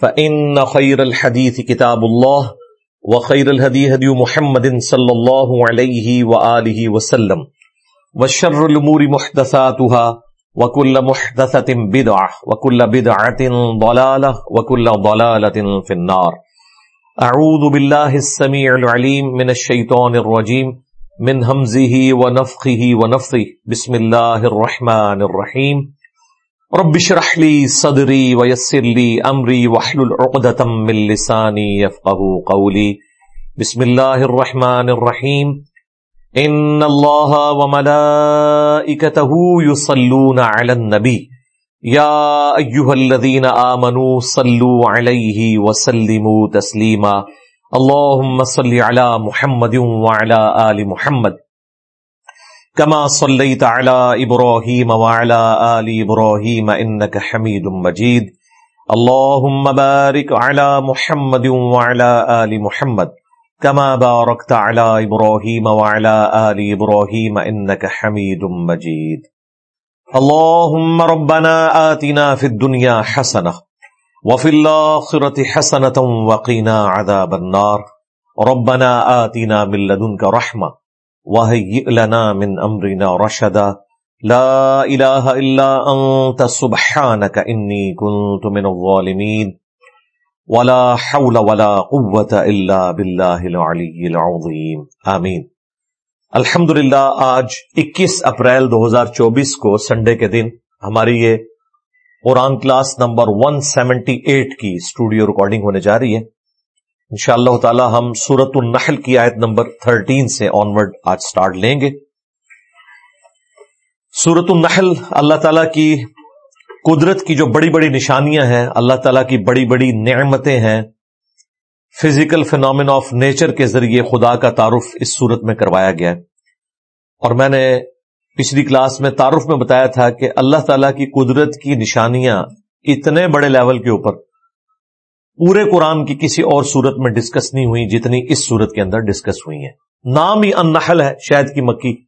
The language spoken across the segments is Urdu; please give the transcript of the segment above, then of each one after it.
فإن خير الحديث كتاب الله وخير الهدي هدي محمد صلى الله عليه وآله وسلم وشر الأمور محدثاتها وكل محدثة بدعة وكل بدعة ضلالة وكل ضلالة في النار أعوذ بالله السميع العليم من الشيطان الرجيم من همزه ونفخه ونفثه بسم الله الرحمن الرحيم رب اشرح لي صدري ويسر لي امري واحلل عقدة من لساني يفقهوا قولي. بسم الله الرحمن الرحيم. ان الله وملائكته يصلون على النبي. يا ايها الذين امنوا صلوا عليه وسلموا تسليما. اللهم صل على محمد وعلى ال محمد. كما صليت على إبراهيم وعلى آل إبراهيم إنك حميد مجيد. اللهم بارك على محمد وعلى آل محمد. كما باركت على إبراهيم وعلى آل إبراهيم إنك حميد مجيد. اللهم ربنا آتنا في الدنيا حسنة وفي الآخرة حسنة وقنا عذاب النار. ربنا آتنا من لدنك رحمة وهيئ لنا من امرنا رشدا لا اله الا انت سبحانك اني كنت من الظالمين ولا حول ولا قوه الا بالله العلي العظيم. آمين الحمد للہ آج اکیس اپریل دو ہزار چوبیس کو سنڈے کے دن ہماری یہ قرآن class number one seventy eight کی اسٹوڈیو ریکارڈنگ ہونے جا رہی ہے۔ ان شاء اللہ تعالی ہم سورت النحل کی آیت نمبر تھرٹین سے آنورڈ آج سٹارٹ لیں گے۔ سورت النحل اللہ تعالی کی قدرت کی جو بڑی بڑی نشانیاں ہیں، اللہ تعالیٰ کی بڑی بڑی نعمتیں ہیں فزیکل فینومین آف نیچر کے ذریعے خدا کا تعارف اس صورت میں کروایا گیا۔ اور میں نے پچھلی کلاس میں تعارف میں بتایا تھا کہ اللہ تعالیٰ کی قدرت کی نشانیاں اتنے بڑے لیول کے اوپر پورے قرآن کی کسی اور صورت میں ڈسکس نہیں ہوئی جتنی اس صورت کے اندر ڈسکس ہوئی ہیں۔ نام ہی النحل ہے شاید کی مکی۔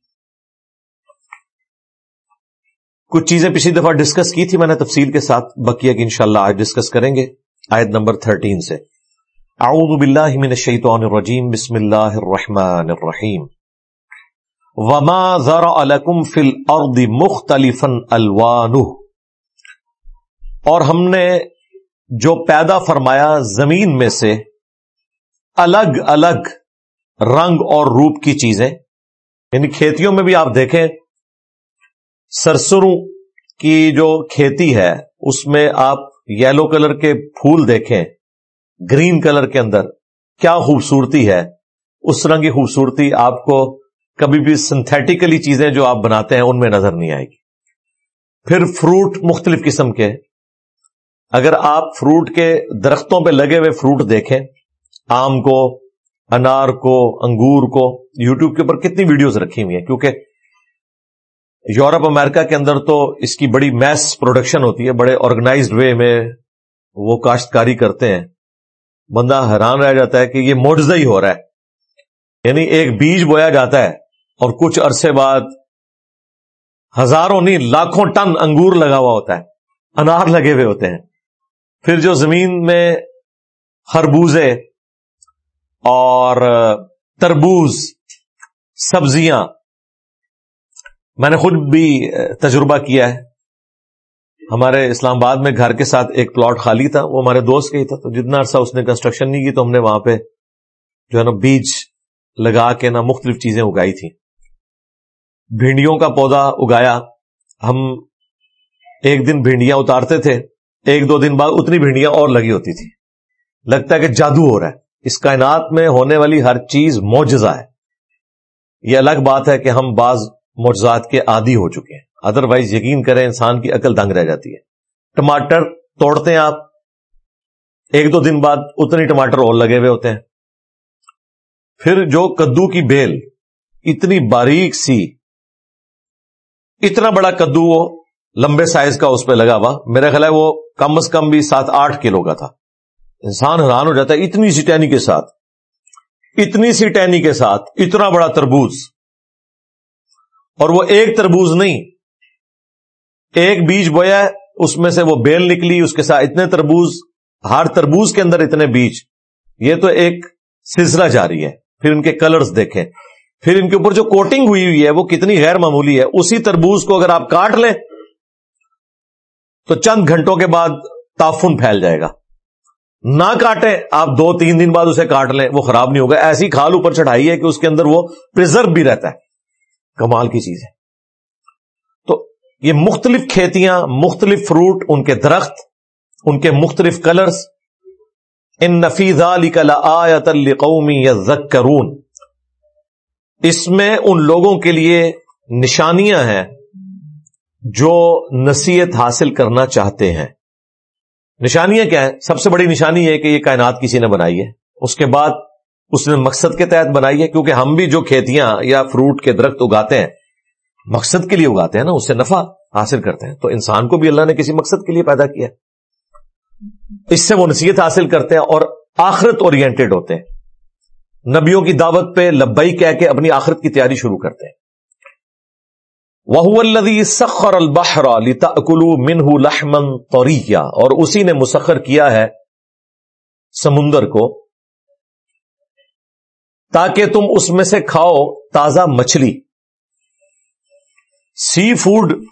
کچھ چیزیں پچھلی دفعہ ڈسکس کی تھی میں نے تفصیل کے ساتھ بکیا کہ انشاءاللہ آج ڈسکس کریں گے۔ آیت نمبر تھرٹین سے۔ اعوذ باللہ من الشیطان الرجیم، بسم اللہ الرحمن الرحیم۔ وما ذرا لکم فی الارض مختلفا الوانہ اور ہم نے جو پیدا فرمایا زمین میں سے الگ الگ رنگ اور روپ کی چیزیں۔ یعنی کھیتیوں میں بھی آپ دیکھیں، سرسروں کی جو کھیتی ہے، اس میں آپ یلو کلر کے پھول دیکھیں، گرین کلر کے اندر۔ کیا خوبصورتی ہے۔ اس رنگ کی خوبصورتی آپ کو کبھی بھی سنتھیٹیکلی چیزیں جو آپ بناتے ہیں، ان میں نظر نہیں آئے گی۔ پھر فروٹ مختلف قسم کے۔ اگر آپ فروٹ کے درختوں پہ لگے ہوئے فروٹ دیکھیں، آم کو، انار کو، انگور کو، یوٹیوب کے اوپر کتنی ویڈیوز رکھی ہوئی ہیں، کیونکہ یورپ، امریکہ کے اندر تو اس کی بڑی میس پروڈکشن ہوتی ہے، بڑے آرگنائزڈ وے میں وہ کاشتکاری کرتے ہیں۔ بندہ حیران رہ جاتا ہے کہ یہ موجزہ ہی ہو رہا ہے۔ یعنی ایک بیج بویا جاتا ہے اور کچھ عرصے بعد ہزاروں نہیں، لاکھوں ٹن انگور لگا ہوا ہوتا ہے، انار لگے ہوئے ہوتے ہیں۔ پھر جو زمین میں خربوزے اور تربوز، سبزیاں، میں نے خود بھی تجربہ کیا ہے۔ ہمارے اسلام آباد میں گھر کے ساتھ ایک پلاٹ خالی تھا، وہ ہمارے دوست کا ہی تھا، تو جتنا عرصہ اس نے کنسٹرکشن نہیں کی تو ہم نے وہاں پہ جو ہے نا بیج لگا کے نا مختلف چیزیں اگائی تھیں۔ بھنڈیوں کا پودا اگایا۔ ہم ایک دن بھنڈیاں اتارتے تھے۔ ایک دو دن بعد اتنی بھنڈیاں اور لگی ہوتی تھی لگتا ہے کہ جادو ہو رہا ہے۔ اس کائنات میں ہونے والی ہر چیز موجزہ ہے۔ یہ الگ بات ہے کہ ہم بعض معجزات کے عادی ہو چکے ہیں۔ ادر وائز یقین کریں انسان کی عقل دنگ رہ جاتی ہے۔ ٹماٹر توڑتے ہیں آپ۔ ایک دو دن بعد اتنے ٹماٹر اور لگے ہوئے ہوتے ہیں۔ پھر جو کدو کی بیل اتنی باریک سی، اتنا بڑا کدو وہ لمبے سائز کا اس پہ لگا ہوا۔ میرا خیال ہے وہ کم از کم بھی سات آٹھ کلو کا تھا۔ انسان حیران ہو جاتا ہے اتنی سی ٹینی کے ساتھ۔ اتنی سی ٹینی کے ساتھ اتنا بڑا تربوز۔ اور وہ ایک تربوز نہیں۔ ایک بیج بویا، اس میں سے وہ بیل نکلی، اس کے ساتھ اتنے تربوز۔ ہر تربوز کے اندر اتنے بیج۔ یہ تو ایک سلسلہ جاری ہے۔ پھر ان کے کلرز دیکھیں۔ پھر ان کے اوپر جو کوٹنگ ہوئی ہوئی ہے، وہ کتنی غیر معمولی ہے۔ اسی تربوز کو اگر آپ کاٹ لیں تو چند گھنٹوں کے بعد تافن پھیل جائے گا۔ نہ کاٹیں، آپ دو تین دن بعد اسے کاٹ لیں، وہ خراب نہیں ہوگا۔ ایسی کھال اوپر چڑھائی ہے کہ اس کے اندر وہ پرزرو بھی رہتا ہے۔ کمال کی چیز ہے۔ تو یہ مختلف کھیتیاں، مختلف فروٹ ان کے درخت، ان کے مختلف کلرز ان نفیز علی کلا آیت القومی یا اس میں ان لوگوں کے لیے نشانیاں ہیں۔ جو نصیحت حاصل کرنا چاہتے ہیں۔ نشانیاں کیا ہے سب سے بڑی نشانی ہے کہ یہ کائنات کسی نے بنائی ہے۔ اس کے بعد اس نے مقصد کے تحت بنائی ہے، کیونکہ ہم بھی جو کھیتیاں یا فروٹ کے درخت اگاتے ہیں، مقصد کے لیے اگاتے ہیں نا، اس سے نفع حاصل کرتے ہیں۔ تو انسان کو بھی اللہ نے کسی مقصد کے لیے پیدا کیا۔ اس سے وہ نصیحت حاصل کرتے ہیں اور آخرت اورینٹیڈ ہوتے ہیں۔ نبیوں کی دعوت پہ لبئی کہہ کے اپنی آخرت کی تیاری شروع کرتے ہیں۔ وہ الدی سخر البحر اکلو منہ لحمن طریقہ اور اسی نے مسخر کیا ہے سمندر کو تاکہ تم اس میں سے کھاؤ تازہ مچھلی۔ سی فوڈ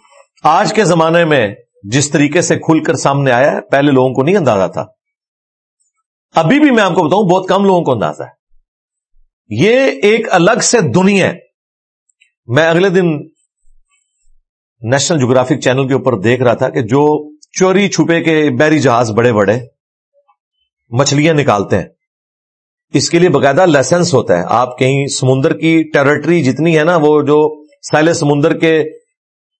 آج کے زمانے میں جس طریقے سے کھل کر سامنے آیا ہے، پہلے لوگوں کو نہیں اندازہ تھا۔ ابھی بھی میں آپ کو بتاؤں، بہت کم لوگوں کو اندازہ ہے۔ یہ ایک الگ سے دنیا ہے۔ میں اگلے دن نیشنل جغرافک چینل کے اوپر دیکھ رہا تھا کہ جو چوری چھپے کے بحری جہاز بڑے بڑے مچھلیاں نکالتے ہیں، اس کے لیے باقاعدہ لائسنس ہوتا ہے۔ آپ کہیں سمندر کی ٹیریٹری جتنی ہے نا، وہ جو سیل سمندر کے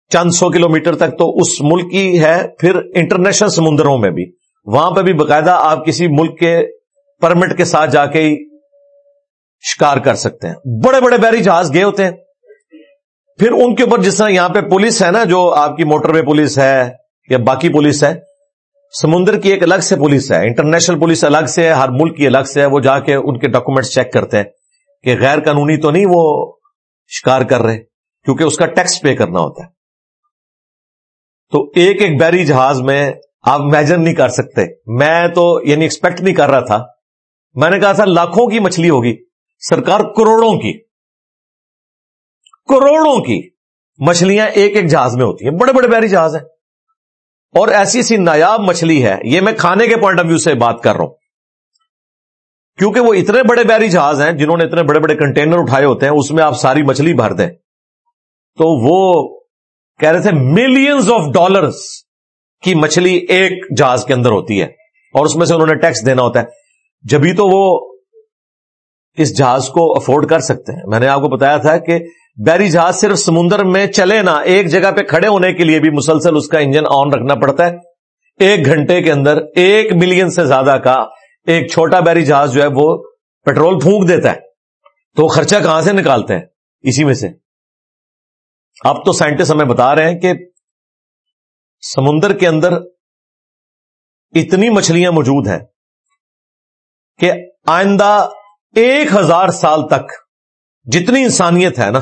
چند سو کلو میٹر تک تو اس ملک کی ہے، پھر انٹرنیشنل سمندروں میں بھی۔ وہاں پہ بھی باقاعدہ آپ کسی ملک کے پرمٹ کے ساتھ جا کے شکار کر سکتے ہیں۔ بڑے بڑے بحری جہاز گئے ہوتے ہیں۔ پھر ان کے اوپر جس طرح یہاں پہ پولیس ہے نا، جو آپ کی موٹر وے پولیس ہے یا باقی پولیس ہے، سمندر کی ایک الگ سے پولیس ہے، انٹرنیشنل پولیس الگ سے ہے، ہر ملک کی الگ سے ہے، وہ جا کے ان کے ڈاکومنٹس چیک کرتے ہیں کہ غیر قانونی تو نہیں وہ شکار کر رہے، کیونکہ اس کا ٹیکس پے کرنا ہوتا ہے۔ تو ایک ایک بیری جہاز میں آپ امیجن نہیں کر سکتے۔ میں تو یعنی ایکسپیکٹ نہیں کر رہا تھا۔ میں نے کہا تھا لاکھوں کی مچھلی ہوگی، سرکار کروڑوں کی۔ کروڑوں کی مچھلیاں ایک ایک جہاز میں ہوتی ہیں۔ بڑے بڑے بحری جہاز ہیں۔ اور ایسی سی نایاب مچھلی ہے، یہ میں کھانے کے پوائنٹ آف ویو سے بات کر رہا ہوں۔ کیونکہ وہ اتنے بڑے بحری جہاز ہیں، جنہوں نے اتنے بڑے بڑے کنٹینر اٹھائے ہوتے ہیں، اس میں آپ ساری مچھلی بھر دیں۔ تو وہ کہہ رہے تھے ملینز آف ڈالرز کی مچھلی ایک جہاز کے اندر ہوتی ہے۔ اور اس میں سے انہوں نے ٹیکس دینا ہوتا ہے۔ جبھی تو وہ اس جہاز کو افورڈ کر سکتے ہیں۔ میں نے آپ کو بتایا تھا کہ بحری جہاز صرف سمندر میں چلے نا ایک جگہ پہ کھڑے ہونے کے لیے بھی مسلسل اس کا انجن آن رکھنا پڑتا ہے۔ ایک گھنٹے کے اندر ایک ملین سے زیادہ کا ایک چھوٹا بحری جہاز جو ہے وہ پیٹرول پھونک دیتا ہے۔ تو خرچہ کہاں سے نکالتے ہیں؟ اسی میں سے۔ اب تو سائنٹسٹ ہمیں بتا رہے ہیں کہ سمندر کے اندر اتنی مچھلیاں موجود ہیں کہ آئندہ ایک ہزار سال تک جتنی انسانیت ہے نا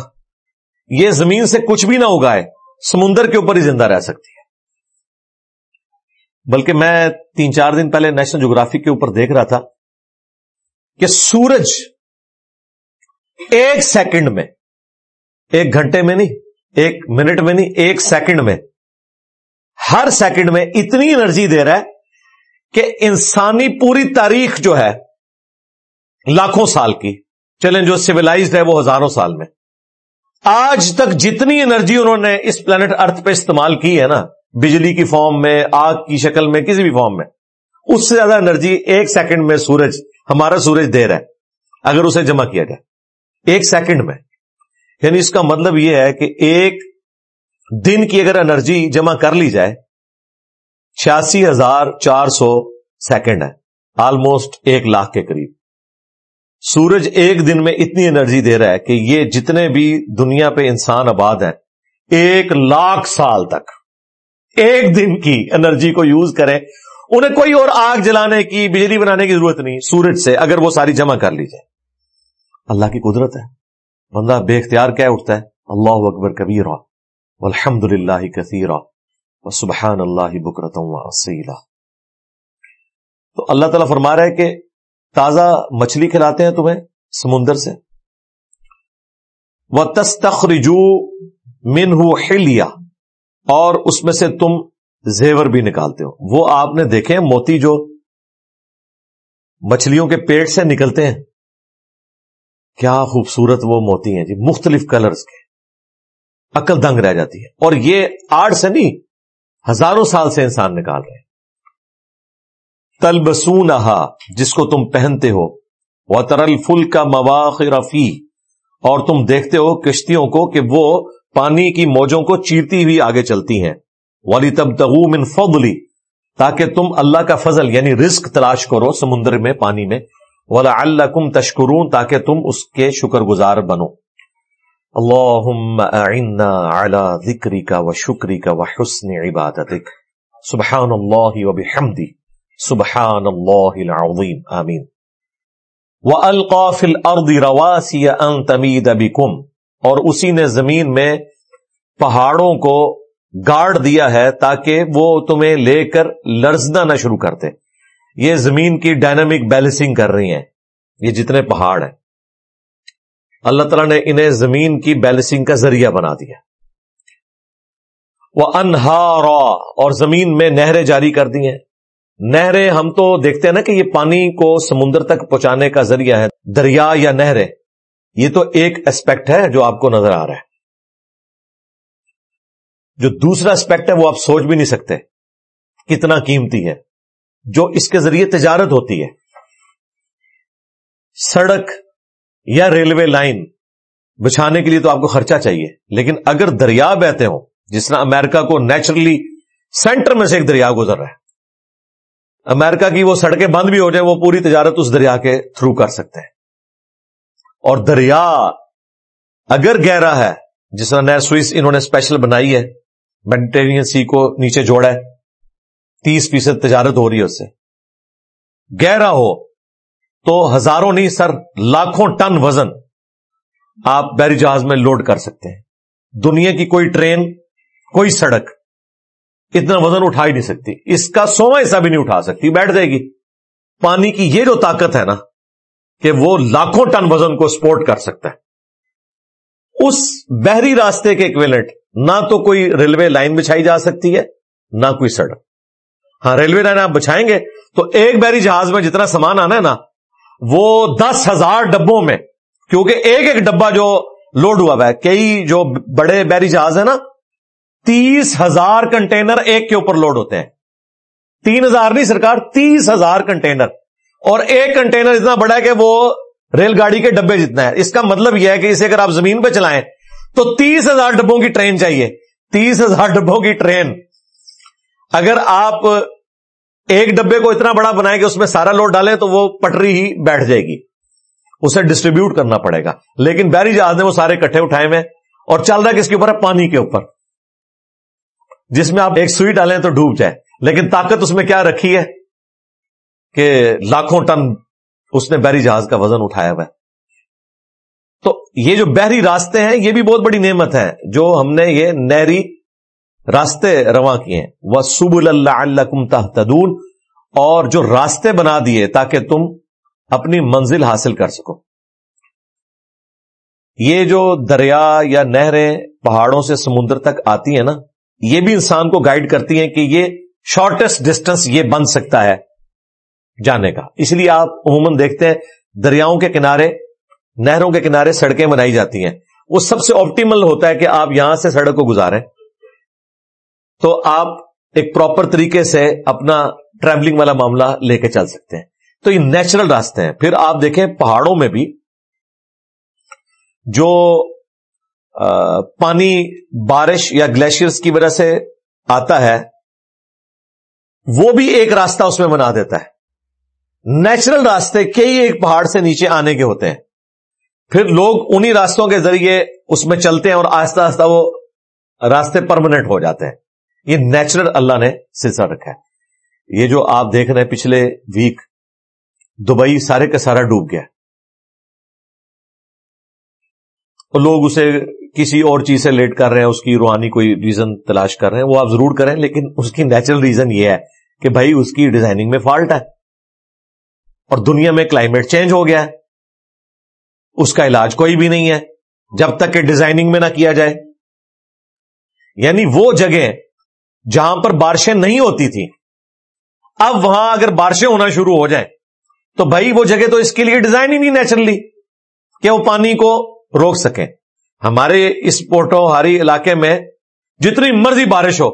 یہ زمین سے کچھ بھی نہ اگائے، سمندر کے اوپر ہی زندہ رہ سکتی ہے۔ بلکہ میں تین چار دن پہلے نیشنل جغرافی کے اوپر دیکھ رہا تھا کہ سورج ایک سیکنڈ میں، ایک گھنٹے میں نہیں، ایک منٹ میں نہیں، ایک سیکنڈ میں، ہر سیکنڈ میں اتنی انرجی دے رہا ہے کہ انسانی پوری تاریخ جو ہے، لاکھوں سال کی چلیں جو سویلائزڈ ہے وہ ہزاروں سال میں۔ آج تک جتنی انرجی انہوں نے اس پلانٹ ارتھ پہ استعمال کی ہے نا، بجلی کی فارم میں، آگ کی شکل میں، کسی بھی فارم میں، اس سے زیادہ انرجی ایک سیکنڈ میں سورج، ہمارا سورج دے رہا ہے، اگر اسے جمع کیا جائے، ایک سیکنڈ میں۔ یعنی اس کا مطلب یہ ہے کہ ایک دن کی اگر انرجی جمع کر لی جائے، چھیاسی ہزار چار سو سیکنڈ ہے آلموسٹ ایک لاکھ کے قریب۔ سورج ایک دن میں اتنی انرجی دے رہا ہے کہ یہ جتنے بھی دنیا پہ انسان آباد ہیں، ایک لاکھ سال تک ایک دن کی انرجی کو یوز کریں۔ انہیں کوئی اور آگ جلانے کی، بجلی بنانے کی ضرورت نہیں، سورج سے اگر وہ ساری جمع کر لیجیے اللہ کی قدرت ہے۔ بندہ بے اختیار کیا اٹھتا ہے؟ اللہ اکبر کبیر الحمد للہ کثیر سبحان اللہ بکرتم تو اللہ تعالیٰ فرما رہا ہے کہ تازہ مچھلی کھلاتے ہیں تمہیں سمندر سے۔ وہ تستخرجو من ہلیا اور اس میں سے تم زیور بھی نکالتے ہو۔ وہ آپ نے دیکھے موتی جو مچھلیوں کے پیٹ سے نکلتے ہیں۔ کیا خوبصورت وہ موتی ہیں جی مختلف کلرز کے۔ عقل دنگ رہ جاتی ہے۔ اور یہ آرٹ سے نہیں ہزاروں سال سے انسان نکال رہے ہیں۔ تلبسون جس کو تم پہنتے ہو۔ وہ ترل فل کا مواقع رفی اور تم دیکھتے ہو کشتیوں کو کہ وہ پانی کی موجوں کو چیرتی ہوئی آگے چلتی ہیں۔ والی تب تغوم فضلی تاکہ تم اللہ کا فضل یعنی رزق، تلاش کرو سمندر میں، پانی میں۔ ولا اللہ کم تشکرون، تاکہ تم اس کے شکر گزار بنو اللہ ذکری کا و شکری کا و حسن عبادت سبحان اللہ و بحمدی۔ سبحان اللہ العظیم، آمین. وَأَلْقَى فِي الْأَرْضِ رَوَاسِيَ أَن تَمِيدَ بِكُمْ، اور اسی نے زمین میں پہاڑوں کو گاڑ دیا ہے تاکہ وہ تمہیں لے کر لرزنا نہ شروع کرتے۔ یہ زمین کی ڈائنامک بیلنسنگ کر رہی ہیں۔ یہ جتنے پہاڑ ہیں۔ اللہ تعالیٰ نے انہیں زمین کی بیلنسنگ کا ذریعہ بنا دیا۔ وہ انہارا اور زمین میں نہریں جاری کر دی ہیں۔ نہریں ہم تو دیکھتے ہیں نا کہ یہ پانی کو سمندر تک پہنچانے کا ذریعہ ہے، دریا یا نہریں۔ یہ تو ایک اسپیکٹ ہے جو آپ کو نظر آ رہا ہے۔ جو دوسرا اسپیکٹ ہے وہ آپ سوچ بھی نہیں سکتے کتنا قیمتی ہے، جو اس کے ذریعے تجارت ہوتی ہے۔ سڑک یا ریلوے لائن بچھانے کے لیے تو آپ کو خرچہ چاہیے، لیکن اگر دریا بہتے ہوں، جس طرح امیرکا کو نیچرلی سینٹر میں سے ایک دریا گزر رہا ہے امریکہ کی وہ سڑکیں بند بھی ہو جائیں، وہ پوری تجارت اس دریا کے تھرو کر سکتے ہیں۔ اور دریا اگر گہرا ہے، جس طرح نئے سوئس انہوں نے اسپیشل بنائی ہے میڈیٹرین سی کو نیچے جوڑا ہے، تیس فیصد تجارت ہو رہی ہے اس سے۔ گہرا ہو تو ہزاروں نہیں، سر لاکھوں ٹن وزن آپ بیری جہاز میں لوڈ کر سکتے ہیں۔ دنیا کی کوئی ٹرین، کوئی سڑک اتنا وزن اٹھا ہی نہیں سکتی۔ اس کا سواں حصہ بھی نہیں اٹھا سکتی، بیٹھ جائے گی۔ پانی کی یہ جو طاقت ہے نا، کہ وہ لاکھوں ٹن وزن کو سپورٹ کر سکتا ہے۔ اس بحری راستے کے اکویلنٹ نہ تو کوئی ریلوے لائن بچھائی جا سکتی ہے، نہ کوئی سڑک۔ ہاں ریلوے لائن آپ بچھائیں گے تو ایک بحری جہاز میں جتنا سامان آنا ہے نا، وہ دس ہزار ڈبوں میں، کیونکہ ایک ایک ڈبا جو لوڈ ہوا ہوا ہے، کئی جو بڑے بحری جہاز ہے نا تیس ہزار کنٹینر ایک کے اوپر لوڈ ہوتے ہیں۔ تین ہزار نہیں سرکار، تیس ہزار کنٹینر۔ اور ایک کنٹینر اتنا بڑا ہے کہ وہ ریل گاڑی کے ڈبے جتنا ہے۔ اس کا مطلب یہ ہے کہ اسے اگر آپ زمین پہ چلائیں تو تیس ہزار ڈبوں کی ٹرین چاہیے۔ تیس ہزار ڈبوں کی ٹرین۔ اگر آپ ایک ڈبے کو اتنا بڑا بنائیں کہ اس میں سارا لوڈ ڈالیں تو وہ پٹری ہی بیٹھ جائے گی۔ اسے ڈسٹریبیوٹ کرنا پڑے گا۔ لیکن بحری جہاز نے وہ سارے کٹھے اٹھائے ہوئے اور چل رہا ہے کس کے اوپر ہے پانی کے اوپر۔ جس میں آپ ایک سوئی ڈالیں تو ڈوب جائے لیکن طاقت اس میں کیا رکھی ہے؟ کہ لاکھوں ٹن اس نے بحری جہاز کا وزن اٹھایا ہوا ہے۔ تو یہ جو بحری راستے ہیں، یہ بھی بہت بڑی نعمت ہے جو ہم نے یہ نہری راستے رواں کیے ہیں۔ وہ سب اللہ اللہ کم اور جو راستے بنا دیے تاکہ تم اپنی منزل حاصل کر سکو۔ یہ جو دریا یا نہریں پہاڑوں سے سمندر تک آتی ہیں نا یہ بھی انسان کو گائیڈ کرتی ہیں کہ یہ شارٹیسٹ ڈسٹینس یہ بن سکتا ہے جانے کا۔ اس لیے آپ عموماً دیکھتے ہیں، دریاؤں کے کنارے، نہروں کے کنارے سڑکیں بنائی جاتی ہیں۔ وہ سب سے آپٹیمل ہوتا ہے کہ آپ یہاں سے سڑک کو گزاریں۔ تو آپ ایک پراپر طریقے سے اپنا ٹریولنگ والا معاملہ لے کے چل سکتے ہیں۔ تو یہ نیچرل راستے ہیں۔ پھر آپ دیکھیں پہاڑوں میں بھی جو پانی بارش یا گلیشیئرس کی وجہ سے آتا ہے، وہ بھی ایک راستہ اس میں بنا دیتا ہے۔ نیچرل راستے کئی ایک پہاڑ سے نیچے آنے کے ہوتے ہیں۔ پھر لوگ انہی راستوں کے ذریعے اس میں چلتے ہیں اور آہستہ آہستہ وہ راستے پرماننٹ ہو جاتے ہیں۔ یہ نیچرل اللہ نے سلسلہ رکھا ہے۔ یہ جو آپ دیکھ رہے ہیں، پچھلے ویک دبئی سارے کا سارا ڈوب گیا۔ اور لوگ اسے کسی اور چیز سے لیٹ کر رہے ہیں، اس کی روحانی کوئی ریزن تلاش کر رہے ہیں، وہ آپ ضرور کریں، لیکن اس کی نیچرل ریزن یہ ہے کہ بھائی اس کی ڈیزائننگ میں فالٹ ہے۔ اور دنیا میں کلائمیٹ چینج ہو گیا ہے۔ اس کا علاج کوئی بھی نہیں ہے۔ جب تک کہ ڈیزائننگ میں نہ کیا جائے۔ یعنی وہ جگہ جہاں پر بارشیں نہیں ہوتی تھیں۔ اب وہاں اگر بارشیں ہونا شروع ہو جائیں، تو بھائی وہ جگہ تو اس کے لیے ڈیزائن ہی نہیں نیچرلی کہ وہ پانی کو روک سکیں۔ ہمارے اس پورٹو ہاری علاقے میں جتنی مرضی بارش ہو،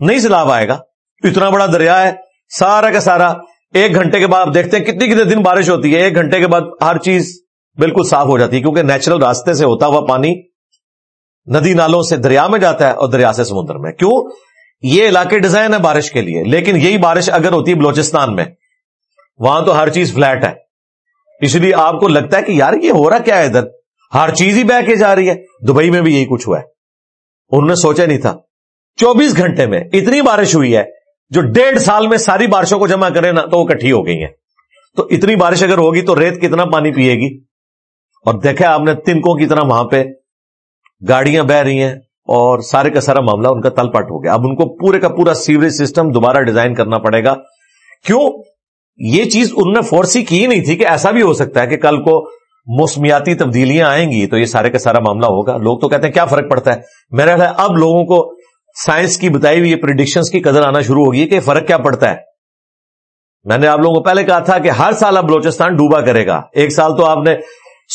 نہیں سیلاب آئے گا۔ اتنا بڑا دریا ہے، سارا کا سارا ایک گھنٹے کے بعد دیکھتے ہیں کتنی کتنے دن بارش ہوتی ہے، ایک گھنٹے کے بعد ہر چیز بالکل صاف ہو جاتی ہے، کیونکہ نیچرل راستے سے ہوتا ہوا پانی ندی نالوں سے دریا میں جاتا ہے اور دریا سے سمندر میں۔ کیوں؟ یہ علاقے ڈیزائن ہے بارش کے لیے، لیکن یہی بارش اگر ہوتی ہے بلوچستان میں، وہاں تو ہر چیز فلیٹ ہے۔ اس لیے آپ کو لگتا ہے کہ یار یہ ہو رہا کیا ہے ادھر؟ ہر چیز ہی بہ کے جا رہی ہے۔ دبئی میں بھی یہی کچھ ہوا ہے۔ انہوں نے سوچا نہیں تھا۔ چوبیس گھنٹے میں اتنی بارش ہوئی ہے جو ڈیڑھ سال میں ساری بارشوں کو جمع کرے نا تو وہ کٹھی ہو گئی ہیں۔ تو اتنی بارش اگر ہوگی تو ریت کتنا پانی پیے گی؟ اور دیکھا آپ نے تنکوں کی طرح وہاں پہ گاڑیاں بہ رہی ہیں اور سارے کا سارا معاملہ ان کا تل پٹ ہو گیا۔ اب ان کو پورے کا پورا سیوریج سسٹم دوبارہ ڈیزائن کرنا پڑے گا۔ کیوں؟ یہ چیز انہوں نے فورسی کی نہیں تھی کہ ایسا بھی ہو سکتا ہے کہ کل کو موسمیاتی تبدیلیاں آئیں گی تو یہ سارے کا سارا معاملہ ہوگا۔ لوگ تو کہتے ہیں کیا فرق پڑتا ہے؟ میرا خیال اب لوگوں کو سائنس کی بتائی ہوئی پرڈکشن کی قدر آنا شروع ہوگی کہ فرق کیا پڑتا ہے۔ میں نے آپ لوگوں کو پہلے کہا تھا کہ ہر سال اب بلوچستان ڈوبا کرے گا۔ ایک سال تو آپ نے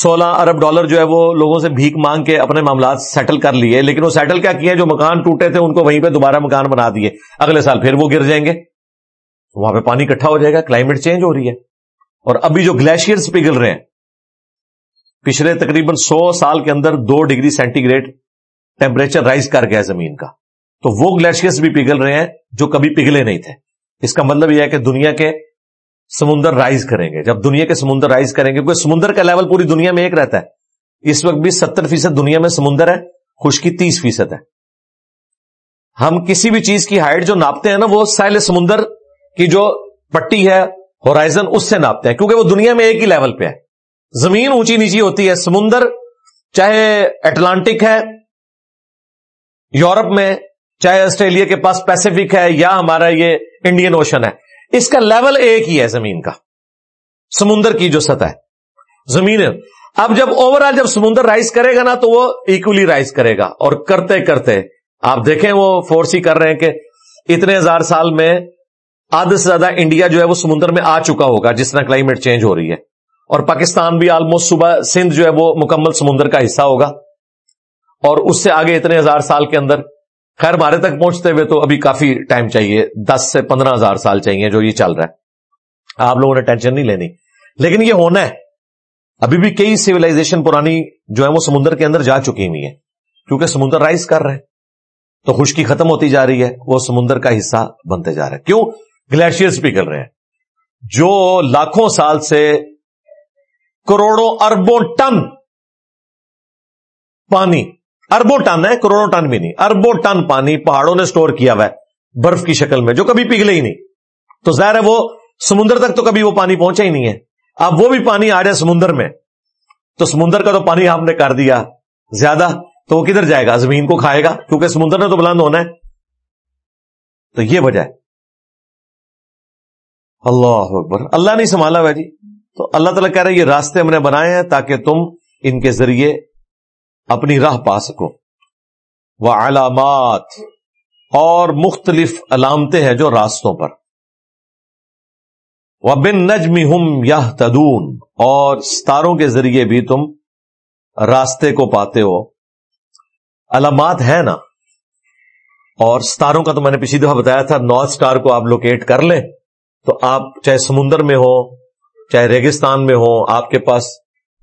سولہ ارب ڈالر جو ہے وہ لوگوں سے بھیک مانگ کے اپنے معاملات سیٹل کر لیے، لیکن وہ سیٹل کیا کیے؟ جو مکان ٹوٹے تھے، ان کو وہیں پہ دوبارہ مکان بنا دیے۔ اگلے سال پھر وہ گر جائیں گے۔ وہاں پہ پانی اکٹھا ہو جائے گا کلائمیٹ چینج ہو رہی ہے۔ اور ابھی جو گلیشیئرس پگھل رہے ہیں پچھلے تقریباً سو سال کے اندر دو degree centigrade temperature rise کر گیا زمین کا۔ تو وہ گلیشیئرس بھی پگھل رہے ہیں جو کبھی پگھلے نہیں تھے۔ اس کا مطلب یہ ہے کہ دنیا کے سمندر رائز کریں گے۔ جب دنیا کے سمندر رائز کریں گے، کیونکہ سمندر کا لیول پوری دنیا میں ایک رہتا ہے۔ اس وقت بھی ستر فیصد دنیا میں سمندر ہے، خشکی تیس فیصد ہے۔ ہم کسی بھی چیز کی ہائٹ جو ناپتے ہیں نا، وہ سیل سمندر کی جو پٹی ہے ہورائزن اس سے ناپتے ہیں، کیونکہ وہ دنیا میں ایک ہی لیول پہ ہے۔ زمین اونچی نیچی ہوتی ہے، سمندر چاہے اٹلانٹک ہے، یورپ میں چاہے آسٹریلیا کے پاس پیسفک ہے یا ہمارا یہ انڈین اوشن ہے۔ اس کا لیول ایک ہی ہے زمین کا۔ سمندر کی جو سطح ہے۔ زمین اب جب اوور آل جب سمندر رائز کرے گا نا تو وہ اکولی رائز کرے گا۔ اور کرتے کرتے آپ دیکھیں وہ فورس ہی کر رہے ہیں کہ اتنے ہزار سال میں آدھے سے زیادہ انڈیا جو ہے وہ سمندر میں آ چکا ہوگا، جس طرح کلائمیٹ چینج ہو رہی ہے۔ اور پاکستان بھی آلموسٹ صبح سندھ جو ہے وہ مکمل سمندر کا حصہ ہوگا اور اس سے آگے اتنے ہزار سال کے اندر خیر ہمارے تک پہنچتے ہوئے تو ابھی کافی ٹائم چاہیے، دس سے پندرہ ہزار سال چاہیے جو یہ چل رہا ہے۔ آپ لوگوں نے ٹینشن نہیں لینی۔ لیکن یہ ہونا ہے۔ ابھی بھی کئی سیولائزیشن پرانی جو ہے وہ سمندر کے اندر جا چکی ہوئی ہے کیونکہ سمندر رائز کر رہے ہیں تو خشکی ختم ہوتی جا رہی ہے، وہ سمندر کا حصہ بنتے جا رہے ہیں کیوں؟ گلیشیئرس بھی کر رہے ہیں۔ جو لاکھوں سال سے کروڑوں اربوں ٹن پانی، اربوں ٹن ہے، کروڑوں ٹن بھی نہیں، اربوں ٹن پانی پہاڑوں نے سٹور کیا ہوا ہے، برف کی شکل میں، جو کبھی پگھلے ہی نہیں۔ تو ظاہر ہے وہ سمندر تک تو کبھی وہ پانی پہنچا ہی نہیں ہے۔ اب وہ بھی پانی آ جائے سمندر میں۔ تو سمندر کا تو پانی آپ نے کر دیا۔ زیادہ تو وہ کدھر جائے گا؟ زمین کو کھائے گا؟ کیونکہ سمندر نے تو بلند ہونا ہے۔ تو یہ وجہ ہے۔ اللہ اکبر۔ اللہ نہیں سنبھالا بھائی جی۔ تو اللہ تعالیٰ کہہ رہے یہ راستے ہم نے بنائے ہیں تاکہ تم ان کے ذریعے اپنی راہ پا سکو۔ وہ علامات اور مختلف علامتیں ہیں جو راستوں پر۔ وہ بن نجم ہم یا تدون اور ستاروں کے ذریعے بھی تم راستے کو پاتے ہو۔ علامات ہے نا۔ اور ستاروں کا تو میں نے پچھلی دفعہ بتایا تھا نارتھ اسٹار کو آپ لوکیٹ کر لیں۔ تو آپ چاہے سمندر میں ہو چاہے ریگستان میں ہو آپ کے پاس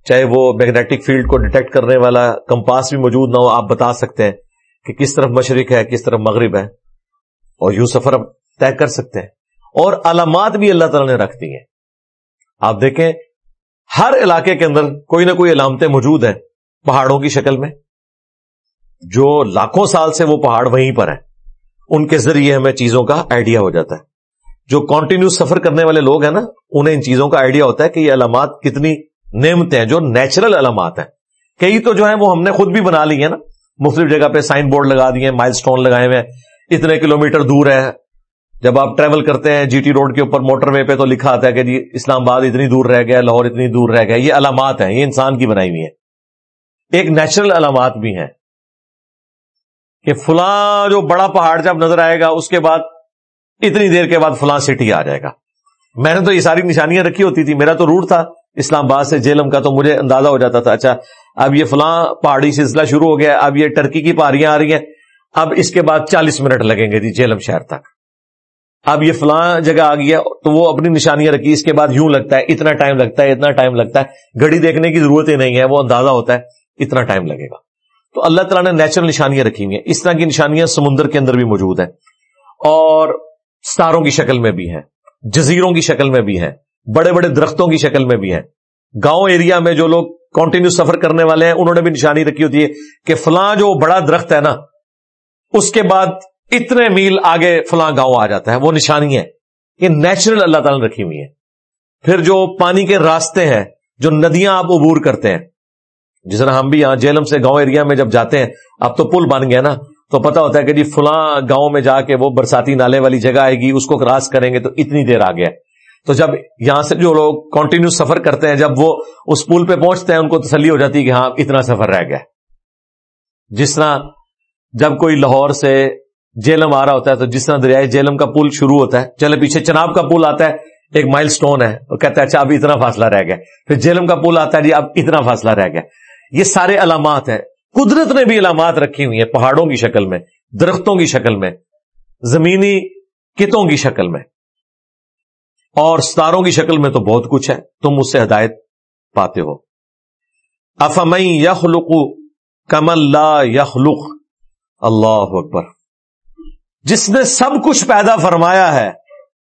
چاہے وہ میگنیٹک فیلڈ کو ڈیٹیکٹ کرنے والا کمپاس بھی موجود نہ ہو، آپ بتا سکتے ہیں کہ کس طرف مشرق ہے، کس طرف مغرب ہے، اور یوں سفر طے کر سکتے ہیں۔ اور علامات بھی اللہ تعالی نے رکھ دی ہیں۔ آپ دیکھیں، ہر علاقے کے اندر کوئی نہ کوئی علامتیں موجود ہیں پہاڑوں کی شکل میں۔ جو لاکھوں سال سے وہ پہاڑ وہیں پر ہیں۔ ان کے ذریعے ہمیں چیزوں کا آئیڈیا ہو جاتا ہے۔ جو کنٹینیو سفر کرنے والے لوگ ہیں نا، انہیں ان چیزوں کا آئیڈیا ہوتا ہے کہ یہ علامات کتنی نعمتیں ہیں، جو نیچرل علامات ہیں۔ کئی تو جو ہے وہ ہم نے خود بھی بنا لی ہیں نا۔ مختلف جگہ پہ سائن بورڈ لگا دیے مائل سٹون لگائے ہوئے اتنے کلومیٹر دور ہے۔ جب آپ ٹریول کرتے ہیں جی ٹی روڈ کے اوپر موٹر وے پہ تو لکھا آتا ہے کہ جی اسلام آباد اتنی دور رہ گیا، لاہور اتنی دور رہ گیا۔ یہ علامات ہیں، یہ انسان کی بنائی ہوئی ہیں۔ ایک نیچرل علامات بھی ہیں کہ فلاں جو بڑا پہاڑ جب نظر آئے گا، اس کے بعد اتنی دیر کے بعد فلاں سٹی آ جائے گا۔ میں نے تو یہ ساری نشانیاں رکھی ہوتی تھی، میرا تو روٹ تھا۔ اسلام آباد سے جیلم کا تو مجھے اندازہ ہو جاتا تھا اچھا اب یہ فلاں پہاڑی سلسلہ شروع ہو گیا، اب یہ ٹرکی کی پہاڑیاں آ رہی ہیں۔ اب اس کے بعد چالیس منٹ لگیں گے جی جیلم شہر تک۔ اب یہ فلاں جگہ آ گیا تو وہ اپنی نشانیاں رکھی۔ اس کے بعد یوں لگتا ہے، اتنا ٹائم لگتا ہے، اتنا ٹائم لگتا ہے۔ گھڑی دیکھنے کی ضرورت ہی نہیں ہے وہ اندازہ ہوتا ہے، اتنا ٹائم لگے گا۔ تو اللہ تعالیٰ نے نیچرل نشانیاں رکھی ہوئی ہیں۔ اس طرح کی نشانیاں سمندر کے اندر بھی موجود ہیں۔ اور ستاروں کی شکل میں بھی ہیں، جزیروں کی شکل میں بھی ہیں بڑے بڑے درختوں کی شکل میں بھی ہیں۔ گاؤں ایریا میں جو لوگ کنٹینیو سفر کرنے والے ہیں، انہوں نے بھی نشانی رکھی ہوتی ہے کہ فلاں جو بڑا درخت ہے نا، اس کے بعد اتنے میل آگے فلاں گاؤں آ جاتا ہے، وہ نشانی ہے۔ یہ نیچرل اللہ تعالیٰ نے رکھی ہوئی ہے پھر جو پانی کے راستے ہیں، جو ندیاں آپ عبور کرتے ہیں، جس طرح ہم بھی یہاں جیلم سے گاؤں ایریا میں جب جاتے ہیں، اب تو پل بن گیا نا۔ تو پتا ہوتا ہے کہ جی فلاں گاؤں میں جا کے وہ برساتی نالے والی جگہ آئے گی، اس کو کراس کریں گے تو اتنی دیر آ گیا۔ تو جب یہاں سے جو لوگ کنٹینیو سفر کرتے ہیں، جب وہ اس پل پہ پہنچتے ہیں، ان کو تسلی ہو جاتی ہے کہ ہاں اتنا سفر رہ گیا۔ جس طرح جب کوئی لاہور سے جیلم آ رہا ہوتا ہے، تو جس طرح دریائے جیلم کا پل شروع ہوتا ہے، چلے پیچھے چناب کا پل آتا ہے، ایک مائل سٹون ہے وہ کہتا ہے اچھا اب اتنا فاصلہ رہ گیا۔ پھر جیلم کا پل آتا ہے جی اب اتنا فاصلہ رہ گیا۔ یہ سارے علامات ہیں۔ قدرت نے بھی علامات رکھی ہوئی ہیں پہاڑوں کی شکل میں، درختوں کی شکل میں، زمینی کتوں کی شکل میں۔ اور ستاروں کی شکل میں تو بہت کچھ ہے، تم اس سے ہدایت پاتے ہو۔ افمئی یخلق کم اللہ یخلق۔ اللہ اکبر۔ جس نے سب کچھ پیدا فرمایا ہے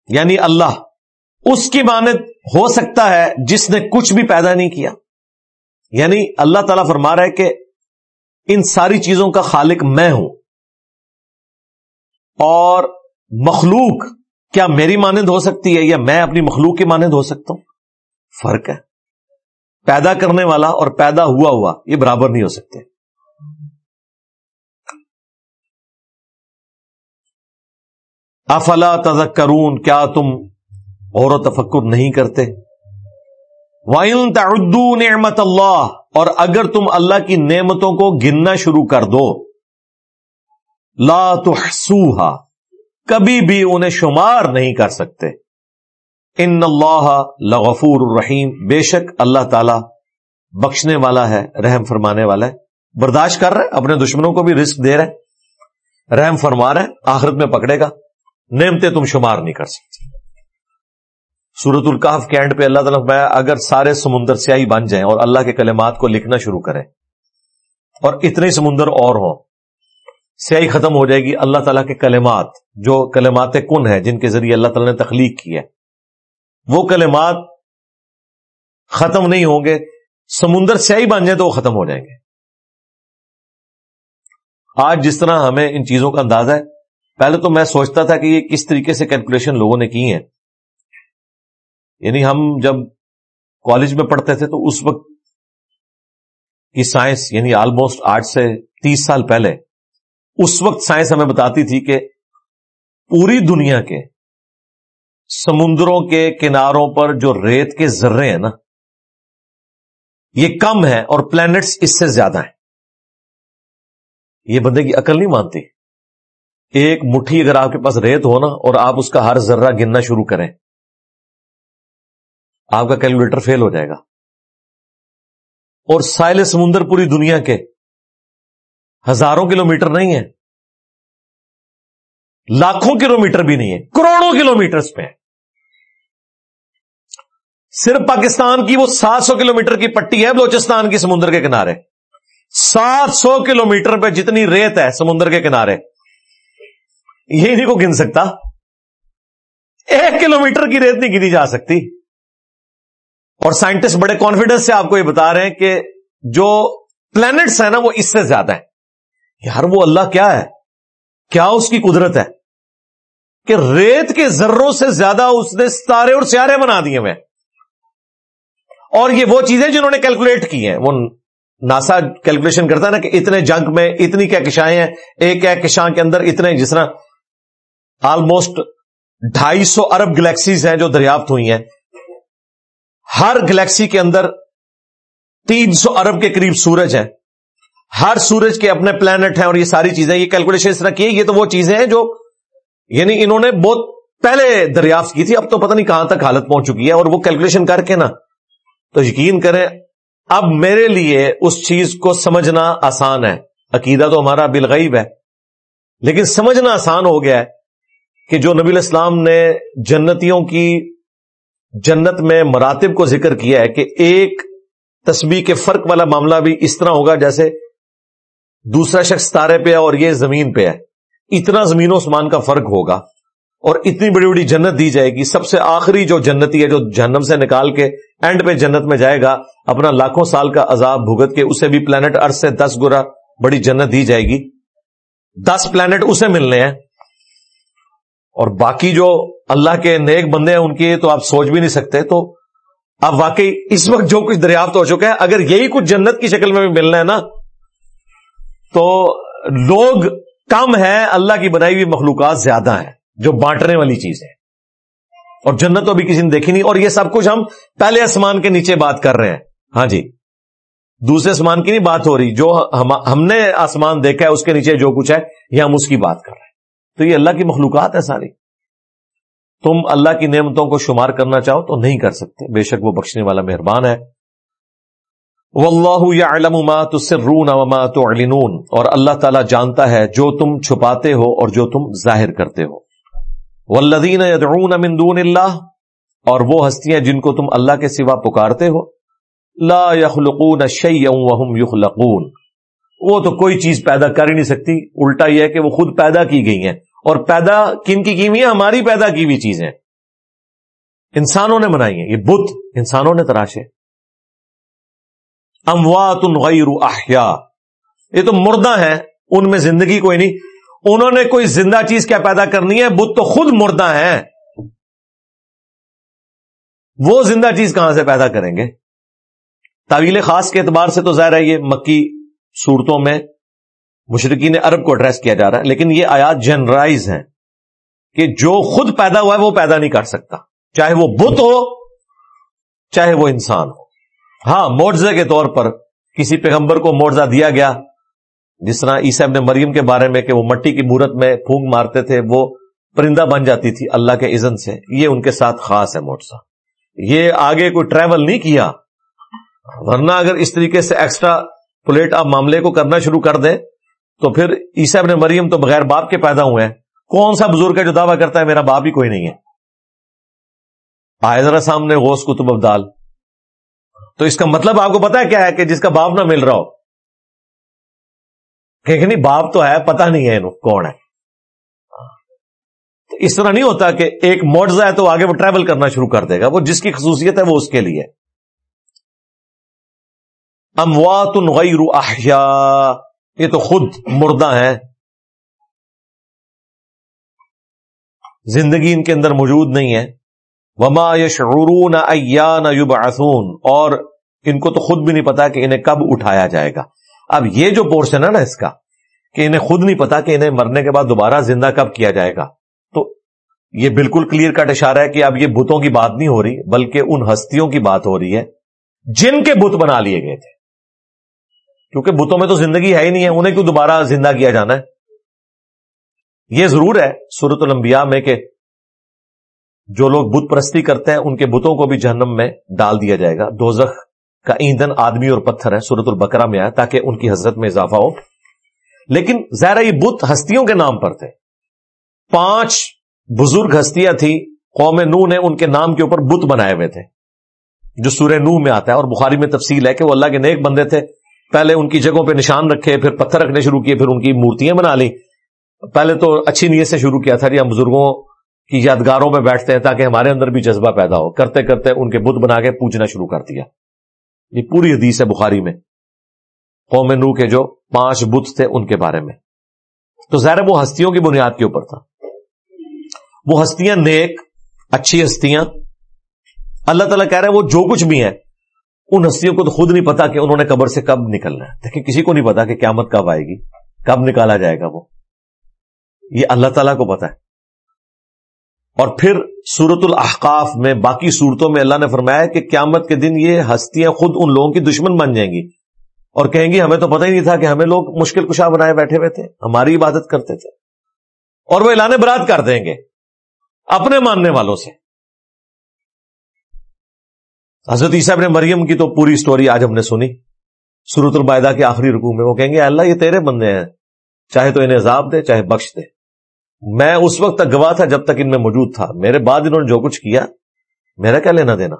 یعنی اللہ، اس کی مانت ہو سکتا ہے جس نے کچھ بھی پیدا نہیں کیا۔ یعنی اللہ تعالی فرما رہا ہے کہ ان ساری چیزوں کا خالق میں ہوں۔ اور مخلوق کیا میری مانند ہو سکتی ہے یا میں اپنی مخلوق کی مانند ہو سکتا ہوں؟ فرق ہے۔ پیدا کرنے والا اور پیدا ہوا ہوا یہ برابر نہیں ہو سکتے۔ افلا تذکرون، کیا تم غور و تفکر نہیں کرتے؟ وائن تعدو نعمت اللہ اور اگر تم اللہ کی نعمتوں کو گننا شروع کر دو، لا تحسوہا کبھی بھی انہیں شمار نہیں کر سکتے۔ ان اللہ لغفور الرحیم، بے شک اللہ تعالی بخشنے والا ہے، رحم فرمانے والا ہے۔ برداشت کر رہے اپنے دشمنوں کو بھی رسک دے رہے رحم فرما رہے آخرت میں پکڑے گا۔ نعمتیں تم شمار نہیں کر سکتے۔ سورت القاف کے اینڈ پہ اللہ تعالیٰ اگر سارے سمندر سیاہی بن جائیں اور اللہ کے کلمات کو لکھنا شروع کریں اور اتنے سمندر اور ہوں، سیاہی ختم ہو جائے گی، اللہ تعالیٰ کے کلمات، جو کلمات کن ہیں، جن کے ذریعے اللہ تعالیٰ نے تخلیق کی ہے، وہ کلمات ختم نہیں ہوں گے، سمندر سیاہی بن جائیں تو وہ ختم ہو جائیں گے۔ آج جس طرح ہمیں ان چیزوں کا اندازہ ہے، پہلے تو میں سوچتا تھا کہ یہ کس طریقے سے کیلکولیشن لوگوں نے کی ہیں یعنی ہم جب کالج میں پڑھتے تھے تو اس وقت کی سائنس یعنی آلموسٹ آٹھ سے تیس سال پہلے، اس وقت سائنس ہمیں بتاتی تھی کہ پوری دنیا کے سمندروں کے کناروں پر جو ریت کے ذرے ہیں نا، یہ کم ہے اور پلانٹس اس سے زیادہ ہیں۔ یہ بندے کی عقل نہیں مانتی۔ ایک مٹھی اگر آپ کے پاس ریت ہو نا اور آپ اس کا ہر ذرہ گننا شروع کریں۔ آپ کا کیلکولیٹر فیل ہو جائے گا۔ اور سائل سمندر پوری دنیا کے ہزاروں کلو میٹر نہیں ہے لاکھوں کلو میٹر بھی نہیں ہے کروڑوں کلو میٹر پہ صرف پاکستان کی وہ سات سو کلو میٹر کی پٹی ہے بلوچستان کی سمندر کے کنارے۔ سات سو کلو میٹر پہ جتنی ریت ہے سمندر کے کنارے۔ یہ نہیں کو گن سکتا۔ ایک کلو میٹر کی ریت نہیں گنی جا سکتی۔ اور سائنٹسٹ بڑے کانفیڈنس سے آپ کو یہ بتا رہے ہیں کہ جو پلانٹس ہیں نا وہ اس سے زیادہ ہیں۔ یار وہ اللہ کیا ہے؟ کیا اس کی قدرت ہے؟ کہ ریت کے ذروں سے زیادہ اس نے ستارے اور سیارے بنا دیے ہوئے اور یہ وہ چیزیں جنہوں نے کیلکولیٹ کی ہیں۔ وہ ناسا کیلکولیشن کرتا ہے نا کہ اتنے جنگ میں اتنی کیا ہیں، ایک کیا کے اندر اتنے جس طرح آلموسٹ ڈھائی سو ارب گلیکسیز ہیں جو دریافت ہوئی ہیں۔ ہر گلیکسی کے اندر تین سو ارب کے قریب سورج ہیں۔ ہر سورج کے اپنے پلانٹ ہیں اور یہ ساری چیزیں، یہ کیلکولیشن اس طرح کی یہ تو وہ چیزیں ہیں جو یعنی انہوں نے بہت پہلے دریافت کی تھی، اب تو پتہ نہیں کہاں تک حالت پہنچ چکی ہے اور وہ کیلکولیشن کر کے نا۔ تو یقین کریں، اب میرے لیے اس چیز کو سمجھنا آسان ہے۔ عقیدہ تو ہمارا بالغیب ہے۔ لیکن سمجھنا آسان ہو گیا ہے کہ جو نبی الاسلام نے جنتیوں کی جنت میں مراتب کو ذکر کیا ہے کہ ایک تسبیح کے فرق والا معاملہ بھی اس طرح ہوگا جیسے دوسرا شخص تارے پہ ہے اور یہ زمین پہ ہے۔ اتنا زمین و اسمان کا فرق ہوگا اور اتنی بڑی بڑی جنت دی جائے گی۔ سب سے آخری جو جنتی ہے جو جہنم سے نکال کے اینڈ پہ جنت میں جائے گا، اپنا لاکھوں سال کا عذاب بھگت کے اسے بھی پلانٹ ارتھ سے دس گنا بڑی جنت دی جائے گی۔ دس پلانٹ اسے ملنے ہیں اور باقی جو اللہ کے نیک بندے ہیں، ان کی تو آپ سوچ بھی نہیں سکتے۔ تو اب واقعی اس وقت جو کچھ دریافت ہو چکا ہے، اگر یہی کچھ جنت کی شکل میں بھی ملنا ہے نا، تو لوگ کم ہے اللہ کی بنائی ہوئی مخلوقات زیادہ ہیں، جو بانٹنے والی چیز ہے اور جنت تو ابھی کسی نے دیکھی نہیں، اور یہ سب کچھ ہم پہلے آسمان کے نیچے بات کر رہے ہیں۔ ہاں جی۔ دوسرے آسمان کی نہیں بات ہو رہی، جو ہم نے آسمان دیکھا ہے، اس کے نیچے جو کچھ ہے، یہ ہم اس کی بات کر رہے ہیں۔ تو یہ اللہ کی مخلوقات ہے ساری۔ تم اللہ کی نعمتوں کو شمار کرنا چاہو تو نہیں کر سکتے۔ بے شک وہ بخشنے والا مہربان ہے۔ واللہ یعلم ما تسرون وما تعلنون۔ اور اللہ تعالی جانتا ہے جو تم چھپاتے ہو اور جو تم ظاہر کرتے ہو۔ والذین يدعون من دون اللہ اور وہ ہستیاں جن کو تم اللہ کے سوا پکارتے ہو۔ لا يخلقون شيئا وهم يخلقون۔ وہ تو کوئی چیز پیدا کر ہی نہیں سکتی۔ الٹا یہ ہے کہ وہ خود پیدا کی گئی ہیں۔ اور پیدا کن کی کی ہوئی ہماری پیدا کی ہوئی چیزیں۔ انسانوں نے بنائی ہیں، یہ بت انسانوں نے تراشے۔ اموات غیر احیا۔ یہ تو مردہ ہیں، ان میں زندگی کوئی نہیں۔ انہوں نے کوئی زندہ چیز کیا پیدا کرنی ہے؟ بت تو خود مردہ ہیں۔ وہ زندہ چیز کہاں سے پیدا کریں گے؟ طویل خاص کے اعتبار سے تو ظاہر ہے یہ مکی صورتوں میں مشرقین عرب کو ایڈریس کیا جا رہا ہے، لیکن یہ آیات جنرائز ہیں کہ جو خود پیدا ہوا ہے، وہ پیدا نہیں کر سکتا۔ چاہے وہ بت ہو، چاہے وہ انسان ہو۔ ہاں موڑزے کے طور پر کسی پیغمبر کو موڑزہ دیا گیا، جس طرح عیسیٰ ابن مریم کے بارے میں کہ وہ مٹی کی مورت میں پھونک مارتے تھے، وہ پرندہ بن جاتی تھی اللہ کے عزن سے۔ یہ ان کے ساتھ خاص ہے موٹسا یہ آگے کوئی ٹریول نہیں کیا، ورنہ اگر اس طریقے سے ایکسٹرا پلیٹ آپ معاملے کو کرنا شروع کر دیں تو پھر عیسیٰ ابن مریم تو بغیر باپ کے پیدا ہوئے ہیں۔ کون سا بزرگ ہے جو دعویٰ کرتا ہے میرا باپ ہی کوئی نہیں ہے؟ آئے ذرا سامنے غوث کتب ابدال۔ تو اس کا مطلب آپ کو پتا ہے کیا ہے کہ جس کا باپ نہ مل رہا ہو؟ کہ نہیں، باپ تو ہے پتا نہیں ہے کون ہے۔ اس طرح نہیں ہوتا کہ ایک موڈزا ہے تو آگے وہ ٹریول کرنا شروع کر دے گا۔ وہ جس کی خصوصیت ہے وہ اس کے لیے۔ اموات غیر احیاء۔ یہ تو خود مردہ ہیں۔ زندگی ان کے اندر موجود نہیں ہے۔ وما یشعرون ایان یبعثون اور ان کو تو خود بھی نہیں پتا کہ انہیں کب اٹھایا جائے گا۔ اب یہ جو پورشن ہے نا اس کا، کہ انہیں خود نہیں پتا کہ انہیں مرنے کے بعد دوبارہ زندہ کب کیا جائے گا۔ تو یہ بالکل کلیئر کٹ اشارہ ہے کہ اب یہ بتوں کی بات نہیں ہو رہی، بلکہ ان ہستیوں کی بات ہو رہی ہے، جن کے بت بنا لیے گئے تھے۔ کیونکہ بتوں میں تو زندگی ہے ہی نہیں ہے، انہیں کیوں دوبارہ زندہ کیا جانا ہے؟ یہ ضرور ہے سورت الانبیاء میں کہ جو لوگ بت پرستی کرتے ہیں، ان کے بتوں کو بھی جہنم میں ڈال دیا جائے گا۔ دوزخ کا ایندھن آدمی اور پتھر ہے سورت البکرا میں آیا تاکہ ان کی حضرت میں اضافہ ہو۔ لیکن ظاہر یہ بت ہستیوں کے نام پر تھے۔ پانچ بزرگ ہستیاں تھیں، قوم نو نے ان کے نام کے اوپر بت بنائے ہوئے تھے۔ جو سورہ نو میں آتا ہے، اور بخاری میں تفصیل ہے کہ وہ اللہ کے نیک بندے تھے۔ پہلے ان کی جگہوں پہ نشان رکھے، پھر پتھر رکھنے شروع کیے، پھر ان کی مورتیاں بنا لی پہلے تو اچھی نیت سے شروع کیا تھا جی ہم بزرگوں کی یادگاروں میں بیٹھتے ہیں تاکہ ہمارے اندر بھی جذبہ پیدا ہو۔ کرتے کرتے ان کے بدھ بنا کے پوچھنا شروع کر دیا۔ یہ پوری حدیث ہے بخاری میں۔ قوم نو کے جو پانچ بت تھے ان کے بارے میں۔ تو ظاہر وہ ہستیوں کی بنیاد کے اوپر تھا۔ وہ ہستیاں نیک، اچھی ہستیاں۔ اللہ تعالیٰ کہہ رہے ہیں وہ جو کچھ بھی ہیں ان ہستیوں کو تو خود نہیں پتا کہ انہوں نے قبر سے کب نکلنا ہے۔ دیکھیں، کسی کو نہیں پتا کہ قیامت کب آئے گی، کب نکالا جائے گا وہ۔ یہ اللہ تعالیٰ کو پتا ہے۔ اور پھر سورت الاحقاف میں، باقی صورتوں میں اللہ نے فرمایا کہ قیامت کے دن یہ ہستیاں خود ان لوگوں کی دشمن بن جائیں گی۔ اور کہیں گی ہمیں تو پتہ ہی نہیں تھا کہ ہمیں لوگ مشکل کشا بنائے بیٹھے ہوئے تھے، ہماری عبادت کرتے تھے۔ اور وہ اعلان برات کر دیں گے، اپنے ماننے والوں سے۔ حضرت عیسیٰ نے مریم کی تو پوری سٹوری آج ہم نے سنی۔ سورت البائدہ کے آخری رکوع میں وہ کہیں گے، اللہ یہ تیرے بندے ہیں، چاہے تو انہیں عذاب دے، چاہے بخش دے۔ میں اس وقت تک گواہ تھا جب تک ان میں موجود تھا۔ میرے بعد انہوں نے جو کچھ کیا، میرا کیا لینا دینا؟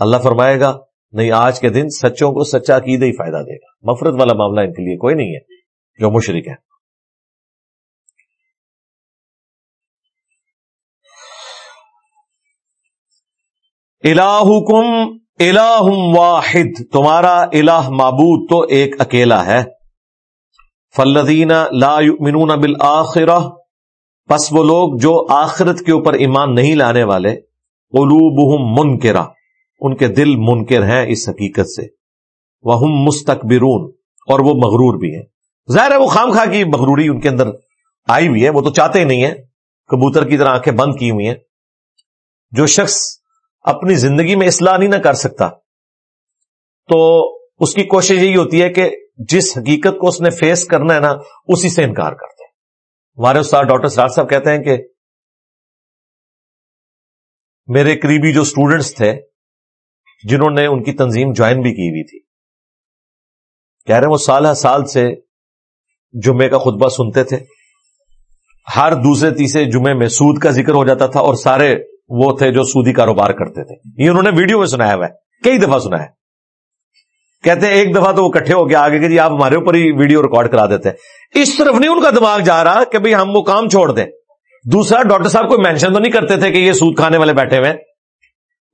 اللہ فرمائے گا، نہیں، آج کے دن سچوں کو سچا عقیدہ ہی فائدہ دے گا۔ مفرت والا معاملہ ان کے لیے کوئی نہیں ہے، جو مشرق ہے۔ الہکم الہ واحد، تمہارا الہ معبود تو ایک اکیلا ہے۔ فلدین لا یؤمنون بالآخرہ، پس وہ لوگ جو آخرت کے اوپر ایمان نہیں لانے والے، قلوبہم منکرہ، ان کے دل منکر ہیں اس حقیقت سے۔ وہ مستقبرون اور وہ مغرور بھی ہیں۔ ظاہر ہے وہ خام خواہ کی مغروری ان کے اندر آئی ہوئی ہے، وہ تو چاہتے ہی نہیں ہے کبوتر کی طرح آنکھیں بند کی ہوئی ہیں۔ جو شخص اپنی زندگی میں اصلاح نہیں نہ کر سکتا۔ تو اس کی کوشش یہی ہوتی ہے کہ جس حقیقت کو اس نے فیس کرنا ہے نا، اسی سے انکار کرتے ہیں ہمارے استاد ڈاکٹر سراج صاحب کہتے ہیں کہ میرے قریبی جو اسٹوڈنٹس تھے، جنہوں نے ان کی تنظیم جوائن بھی کی ہوئی تھی۔ کہہ رہے ہیں وہ سال ہر سال سے جمعے کا خطبہ سنتے تھے۔ ہر دوسرے تیسرے جمعے میں سود کا ذکر ہو جاتا تھا اور سارے وہ تھے جو سودی کاروبار کرتے تھے۔ یہ انہوں نے ویڈیو میں سنایا ہوا ہے۔ کئی دفعہ سنا ہے۔ کہتے ہیں ایک دفعہ تو وہ کٹھے ہو گیا آگے کہ جی آپ ہمارے اوپر ہی ویڈیو ریکارڈ کرا دیتے ہیں۔ اس طرف نہیں ان کا دماغ جا رہا کہ بھئی ہم وہ کام چھوڑ دیں۔ دوسرا، ڈاکٹر صاحب کوئی مینشن تو نہیں کرتے تھے کہ یہ سود کھانے والے بیٹھے ہوئے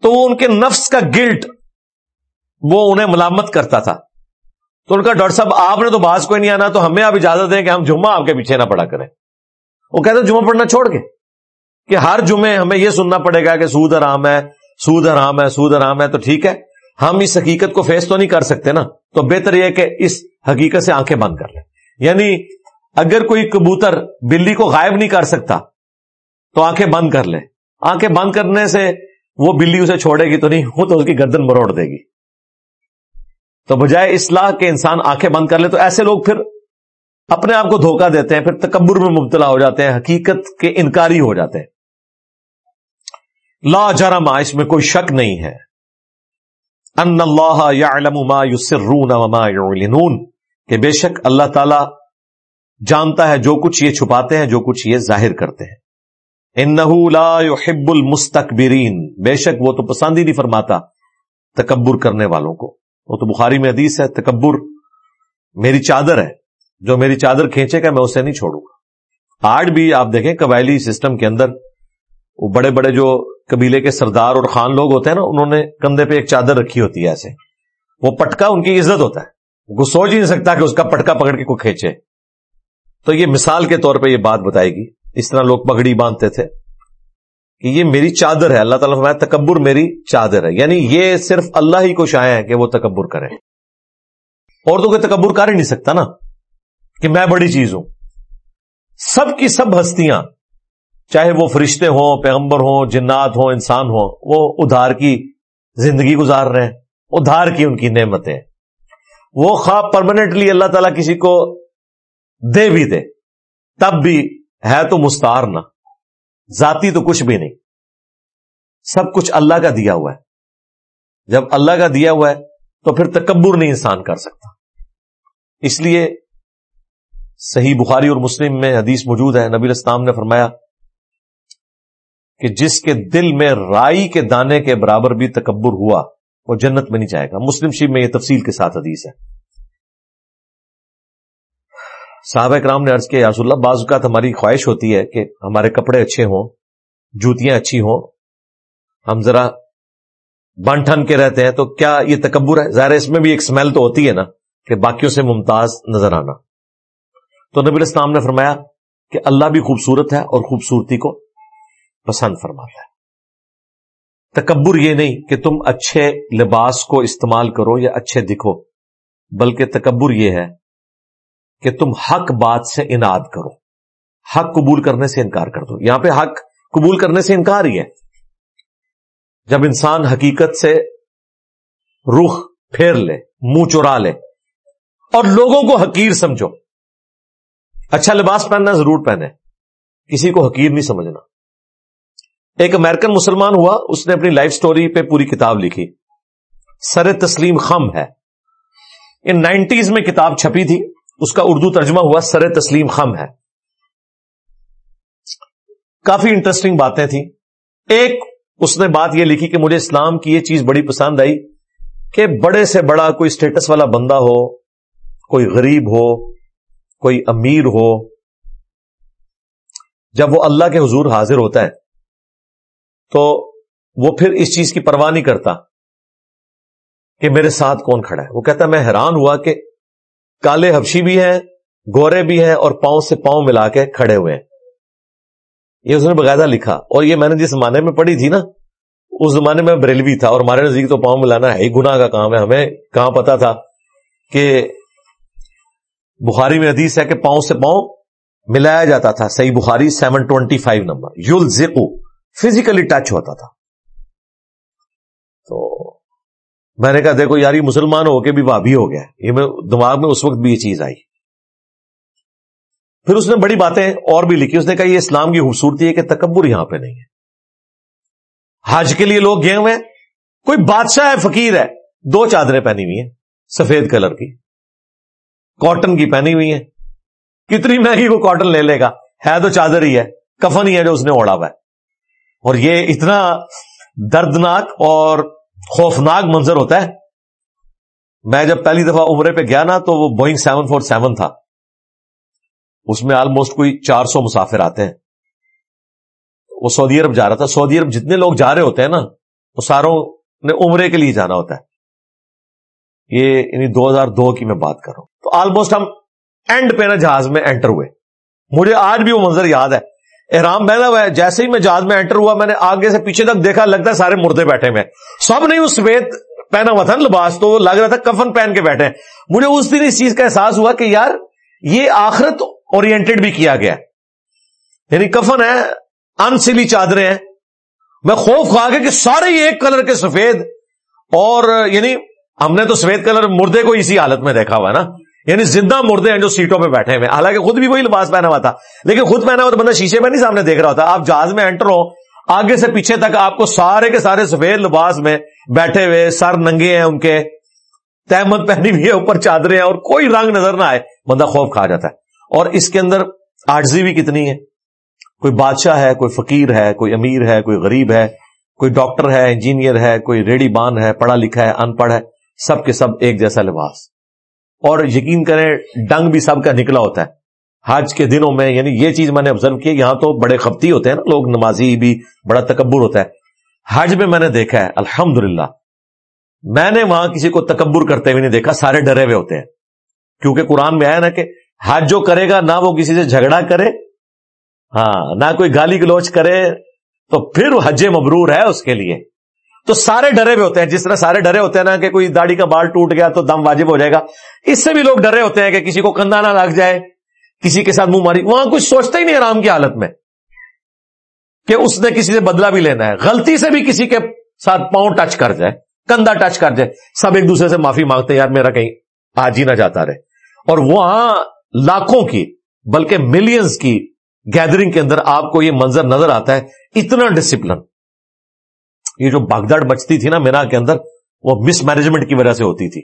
تو وہ ان کے نفس کا گلٹ وہ انہیں ملامت کرتا تھا۔ تو ان کا ڈاکٹر صاحب، آپ نے تو باز کوئی نہیں آنا تو ہمیں آپ اجازت دیں کہ ہم جمعہ آپ کے پیچھے نہ پڑا کریں۔ وہ کہتے جمعہ پڑھنا چھوڑ کے۔ کہ ہر جمعے ہمیں یہ سننا پڑے گا کہ سود آرام ہے، سود آرام ہے، سود آرام ہے، تو ٹھیک ہے۔ ہم اس حقیقت کو فیس تو نہیں کر سکتے نا۔ تو بہتر یہ کہ اس حقیقت سے آنکھیں بند کر لیں۔ یعنی اگر کوئی کبوتر بلی کو غائب نہیں کر سکتا، تو آنکھیں بند کر لے آنکھیں بند کرنے سے وہ بلی اسے چھوڑے گی تو نہیں، وہ تو اس کی گردن مروڑ دے گی۔ تو بجائے اصلاح کے انسان آنکھیں بند کر لے، تو ایسے لوگ پھر اپنے آپ کو دھوکہ دیتے ہیں، پھر تکبر میں مبتلا ہو جاتے ہیں، حقیقت کے انکاری ہو جاتے ہیں۔ لا جرم، اس میں کوئی شک نہیں ہے۔ ان اللہ یعلم ما یسرون وما یعلنون۔ کہ بے شک اللہ تعالی جانتا ہے جو کچھ یہ چھپاتے ہیں، جو کچھ یہ ظاہر کرتے ہیں۔ لا يحب المستكبرین۔ بے شک وہ تو پسند ہی نہیں فرماتا تکبر کرنے والوں کو۔ وہ تو بخاری میں حدیث ہے، تکبر میری چادر ہے۔ جو میری چادر کھینچے گا، میں اسے نہیں چھوڑوں گا۔ آج بھی آپ دیکھیں، قبائلی سسٹم کے اندر وہ بڑے بڑے جو قبیلے کے سردار اور خان لوگ ہوتے ہیں نا، انہوں نے کندھے پہ ایک چادر رکھی ہوتی ہے ایسے۔ وہ پٹکا ان کی عزت ہوتا ہے۔ وہ سوچ ہی نہیں سکتا کہ اس کا پٹکا پکڑ کے کوئی کھینچے۔ تو یہ مثال کے طور پہ یہ بات بتائے گی۔ اس طرح لوگ پگڑی باندھتے تھے کہ یہ میری چادر ہے۔ اللہ تعالیٰ فرمایا، تکبر میری چادر ہے۔ یعنی یہ صرف اللہ ہی کو شایا ہے کہ وہ تکبر کرے۔ اور تو کوئی تکبر کر ہی نہیں سکتا نا کہ میں بڑی چیز ہوں۔ سب کی سب ہستیاں چاہے وہ فرشتے ہوں، پیغمبر ہوں، جنات ہوں، انسان ہوں، وہ ادھار کی زندگی گزار رہے ہیں، ادھار کی ان کی نعمتیں۔ وہ خواب پرماننٹلی اللہ تعالیٰ کسی کو دے بھی دے، تب بھی ہے تو مستار نہ۔ ذاتی تو کچھ بھی نہیں۔ سب کچھ اللہ کا دیا ہوا ہے۔ جب اللہ کا دیا ہوا ہے، تو پھر تکبر نہیں انسان کر سکتا۔ اس لیے صحیح بخاری اور مسلم میں حدیث موجود ہے، نبی اسلام نے فرمایا کہ جس کے دل میں رائی کے دانے کے برابر بھی تکبر ہوا، وہ جنت میں نہیں جائے گا۔ مسلم شیب میں یہ تفصیل کے ساتھ حدیث ہے۔ صحابہ کرام نے عرض کیا یاس اللہ، بعض اوقات ہماری خواہش ہوتی ہے کہ ہمارے کپڑے اچھے ہوں، جوتیاں اچھی ہوں، ہم ذرا بن ٹھن کے رہتے ہیں، تو کیا یہ تکبر ہے؟ ظاہر اس میں بھی ایک سمیل تو ہوتی ہے نا، کہ باقیوں سے ممتاز نظر آنا۔ تو نبی اسلام نے فرمایا کہ اللہ بھی خوبصورت ہے اور خوبصورتی کو پسند فرماتا ہے۔ تکبر یہ نہیں کہ تم اچھے لباس کو استعمال کرو یا اچھے دکھو، بلکہ تکبر یہ ہے کہ تم حق بات سے اناد کرو۔ حق قبول کرنے سے انکار کر دو۔ یہاں پہ حق قبول کرنے سے انکار ہی ہے۔ جب انسان حقیقت سے رخ پھیر لے، منہ چورا لے، اور لوگوں کو حقیر سمجھو اچھا لباس پہننا ضرور پہنے، کسی کو حقیر نہیں سمجھنا۔ ایک امریکن مسلمان ہوا، اس نے اپنی لائف سٹوری پہ پوری کتاب لکھی۔ سر تسلیم خم ہے۔ ان نائنٹیز میں کتاب چھپی تھی، اس کا اردو ترجمہ ہوا سر تسلیم خم ہے۔ کافی انٹرسٹنگ باتیں تھیں۔ ایک، اس نے بات یہ لکھی کہ مجھے اسلام کی یہ چیز بڑی پسند آئی کہ بڑے سے بڑا کوئی اسٹیٹس والا بندہ ہو، کوئی غریب ہو، کوئی امیر ہو۔ جب وہ اللہ کے حضور حاضر ہوتا ہے تو وہ پھر اس چیز کی پرواہ نہیں کرتا کہ میرے ساتھ کون کھڑا ہے۔ وہ کہتا ہے، میں حیران ہوا کہ کالے حبشی بھی ہیں، گورے بھی ہیں اور پاؤں سے پاؤں ملا کے کھڑے ہوئے ہیں۔ یہ اس نے باقاعدہ لکھا۔ اور یہ میں نے جس زمانے میں پڑھی تھی نا، اس زمانے میں بریلوی تھا اور ہمارے نزدیک تو پاؤں ملانا ہے ہی۔ گناہ کا کام ہے۔ ہمیں کہاں پتا تھا کہ بخاری میں حدیث ہے کہ پاؤں سے پاؤں ملایا جاتا تھا۔ صحیح بخاری سیون ٹوینٹی فائیو نمبر۔ یول زیکو فزیکلی ٹچ ہوتا تھا۔ تو میں نے کہا، دیکھو یار یہ مسلمان ہو کے بھی بھابھی ہو گیا۔ یہ دماغ میں اس وقت بھی یہ چیز آئی۔ پھر اس نے بڑی باتیں اور بھی لکھی۔ اس نے کہا، یہ اسلام کی خوبصورتی ہے کہ تکبر یہاں پہ نہیں ہے۔ حج کے لیے لوگ گئے ہوئے ہیں۔ کوئی بادشاہ ہے، فقیر ہے۔ دو چادریں پہنی ہوئی ہیں، سفید کلر کی۔ کاٹن کی پہنی ہوئی ہیں۔ کتنی مہنگی کو کاٹن لے لے گا۔ ہے تو چادر ہی ہے، کفن ہی ہے جو اس نے اوڑا ہوا ہے۔ اور یہ اتنا دردناک اور خوفناک منظر ہوتا ہے۔ میں جب پہلی دفعہ عمرے پہ گیا نا تو وہ بوئنگ سیون فور سیون تھا۔ اس میں آلموسٹ کوئی چار سو مسافر آتے ہیں۔ وہ سعودی عرب جا رہا تھا۔ سعودی عرب جتنے لوگ جا رہے ہوتے ہیں نا وہ ساروں نے عمرے کے لیے جانا ہوتا ہے۔ یہ یعنی دو ہزار دو کی میں بات کر رہا ہوں۔ تو آلموسٹ ہم اینڈ پہ نا جہاز میں انٹر ہوئے۔ مجھے آج بھی وہ منظر یاد ہے۔ احرام بہنا ہوا ہے، جیسے ہی میں جہاز میں انٹر ہوا، میں نے آگے سے پیچھے تک دیکھا، لگتا ہے سارے مردے بیٹھے ہوئے سب نہیں اس سفید پہنا ہوا تھا لباس، تو لگ رہا تھا کفن پہن کے بیٹھے مجھے اس دن اس چیز کا احساس ہوا کہ یار، یہ آخرت اورینٹڈ بھی کیا گیا۔ یعنی کفن ہے، انسلی چادریں ہیں۔ میں خوف کھا گیا کہ سارے ایک کلر کے سفید، اور یعنی ہم نے تو سفید کلر مردے کو اسی حالت میں دیکھا ہوا نا۔ یعنی زندہ مردے ہیں جو سیٹوں پہ بیٹھے ہوئے حالانکہ خود بھی وہی لباس پہنا ہوا تھا۔ لیکن خود پہنا ہوا تو بندہ شیشے میں نہیں سامنے دیکھ رہا ہوتا۔ آپ جہاز میں انٹر ہو، آگے سے پیچھے تک آپ کو سارے کے سارے سفید لباس میں بیٹھے ہوئے سر ننگے ہیں ان کے۔ تحمد پہنی ہوئی ہے، اوپر چادریں ہیں اور کوئی رنگ نظر نہ آئے۔ بندہ خوف کھا جاتا ہے۔ اور اس کے اندر آرزی بھی کتنی ہے۔ کوئی بادشاہ ہے، کوئی فقیر ہے، کوئی امیر ہے، کوئی غریب ہے، کوئی ڈاکٹر ہے، انجینئر ہے، کوئی ریڈی بان ہے، پڑھا لکھا ہے، ان پڑھ ہے۔ سب کے سب ایک جیسا لباس۔ اور یقین کریں ڈنگ بھی سب کا نکلا ہوتا ہے۔ حج کے دنوں میں یعنی یہ چیز میں نے آبزرو کی یہاں تو بڑے خپتی ہوتے ہیں نا، لوگ نمازی بھی بڑا تکبر ہوتا ہے۔ حج میں میں نے دیکھا ہے الحمد میں نے وہاں کسی کو تکبر کرتے ہوئے نہیں دیکھا، سارے ڈرے ہوئے ہوتے ہیں۔ کیونکہ قرآن میں آیا نا کہ حج جو کرے گا، نہ وہ کسی سے جھگڑا کرے ہاں نہ کوئی گالی گلوچ کرے، تو پھر حج مبرور ہے اس کے لیے۔ تو سارے ڈرے ہوئے ہوتے ہیں۔ جس طرح سارے ڈرے ہوتے ہیں نا کہ کوئی داڑھی کا بال ٹوٹ گیا تو دم واجب ہو جائے گا۔ اس سے بھی لوگ ڈرے ہوتے ہیں کہ کسی کو کندھا نہ لگ جائے، کسی کے ساتھ منہ ماری۔ وہاں کچھ سوچتا ہی نہیں آرام کی حالت میں کہ اس نے کسی سے بدلا بھی لینا ہے۔ غلطی سے بھی کسی کے ساتھ پاؤں ٹچ کر جائے، کندھا ٹچ کر جائے۔ سب ایک دوسرے سے معافی مانگتے ہیں، یار میرا کہیں آج ہی نہ جاتا رہے۔ اور وہاں لاکھوں کی، بلکہ ملینز کی گیدرنگ کے اندر آپ کو یہ منظر نظر آتا ہے۔ اتنا ڈسپلن یہ جو بھگدڑ مچتی تھی نا مینا کے اندر، وہ مس مینجمنٹ کی وجہ سے ہوتی تھی۔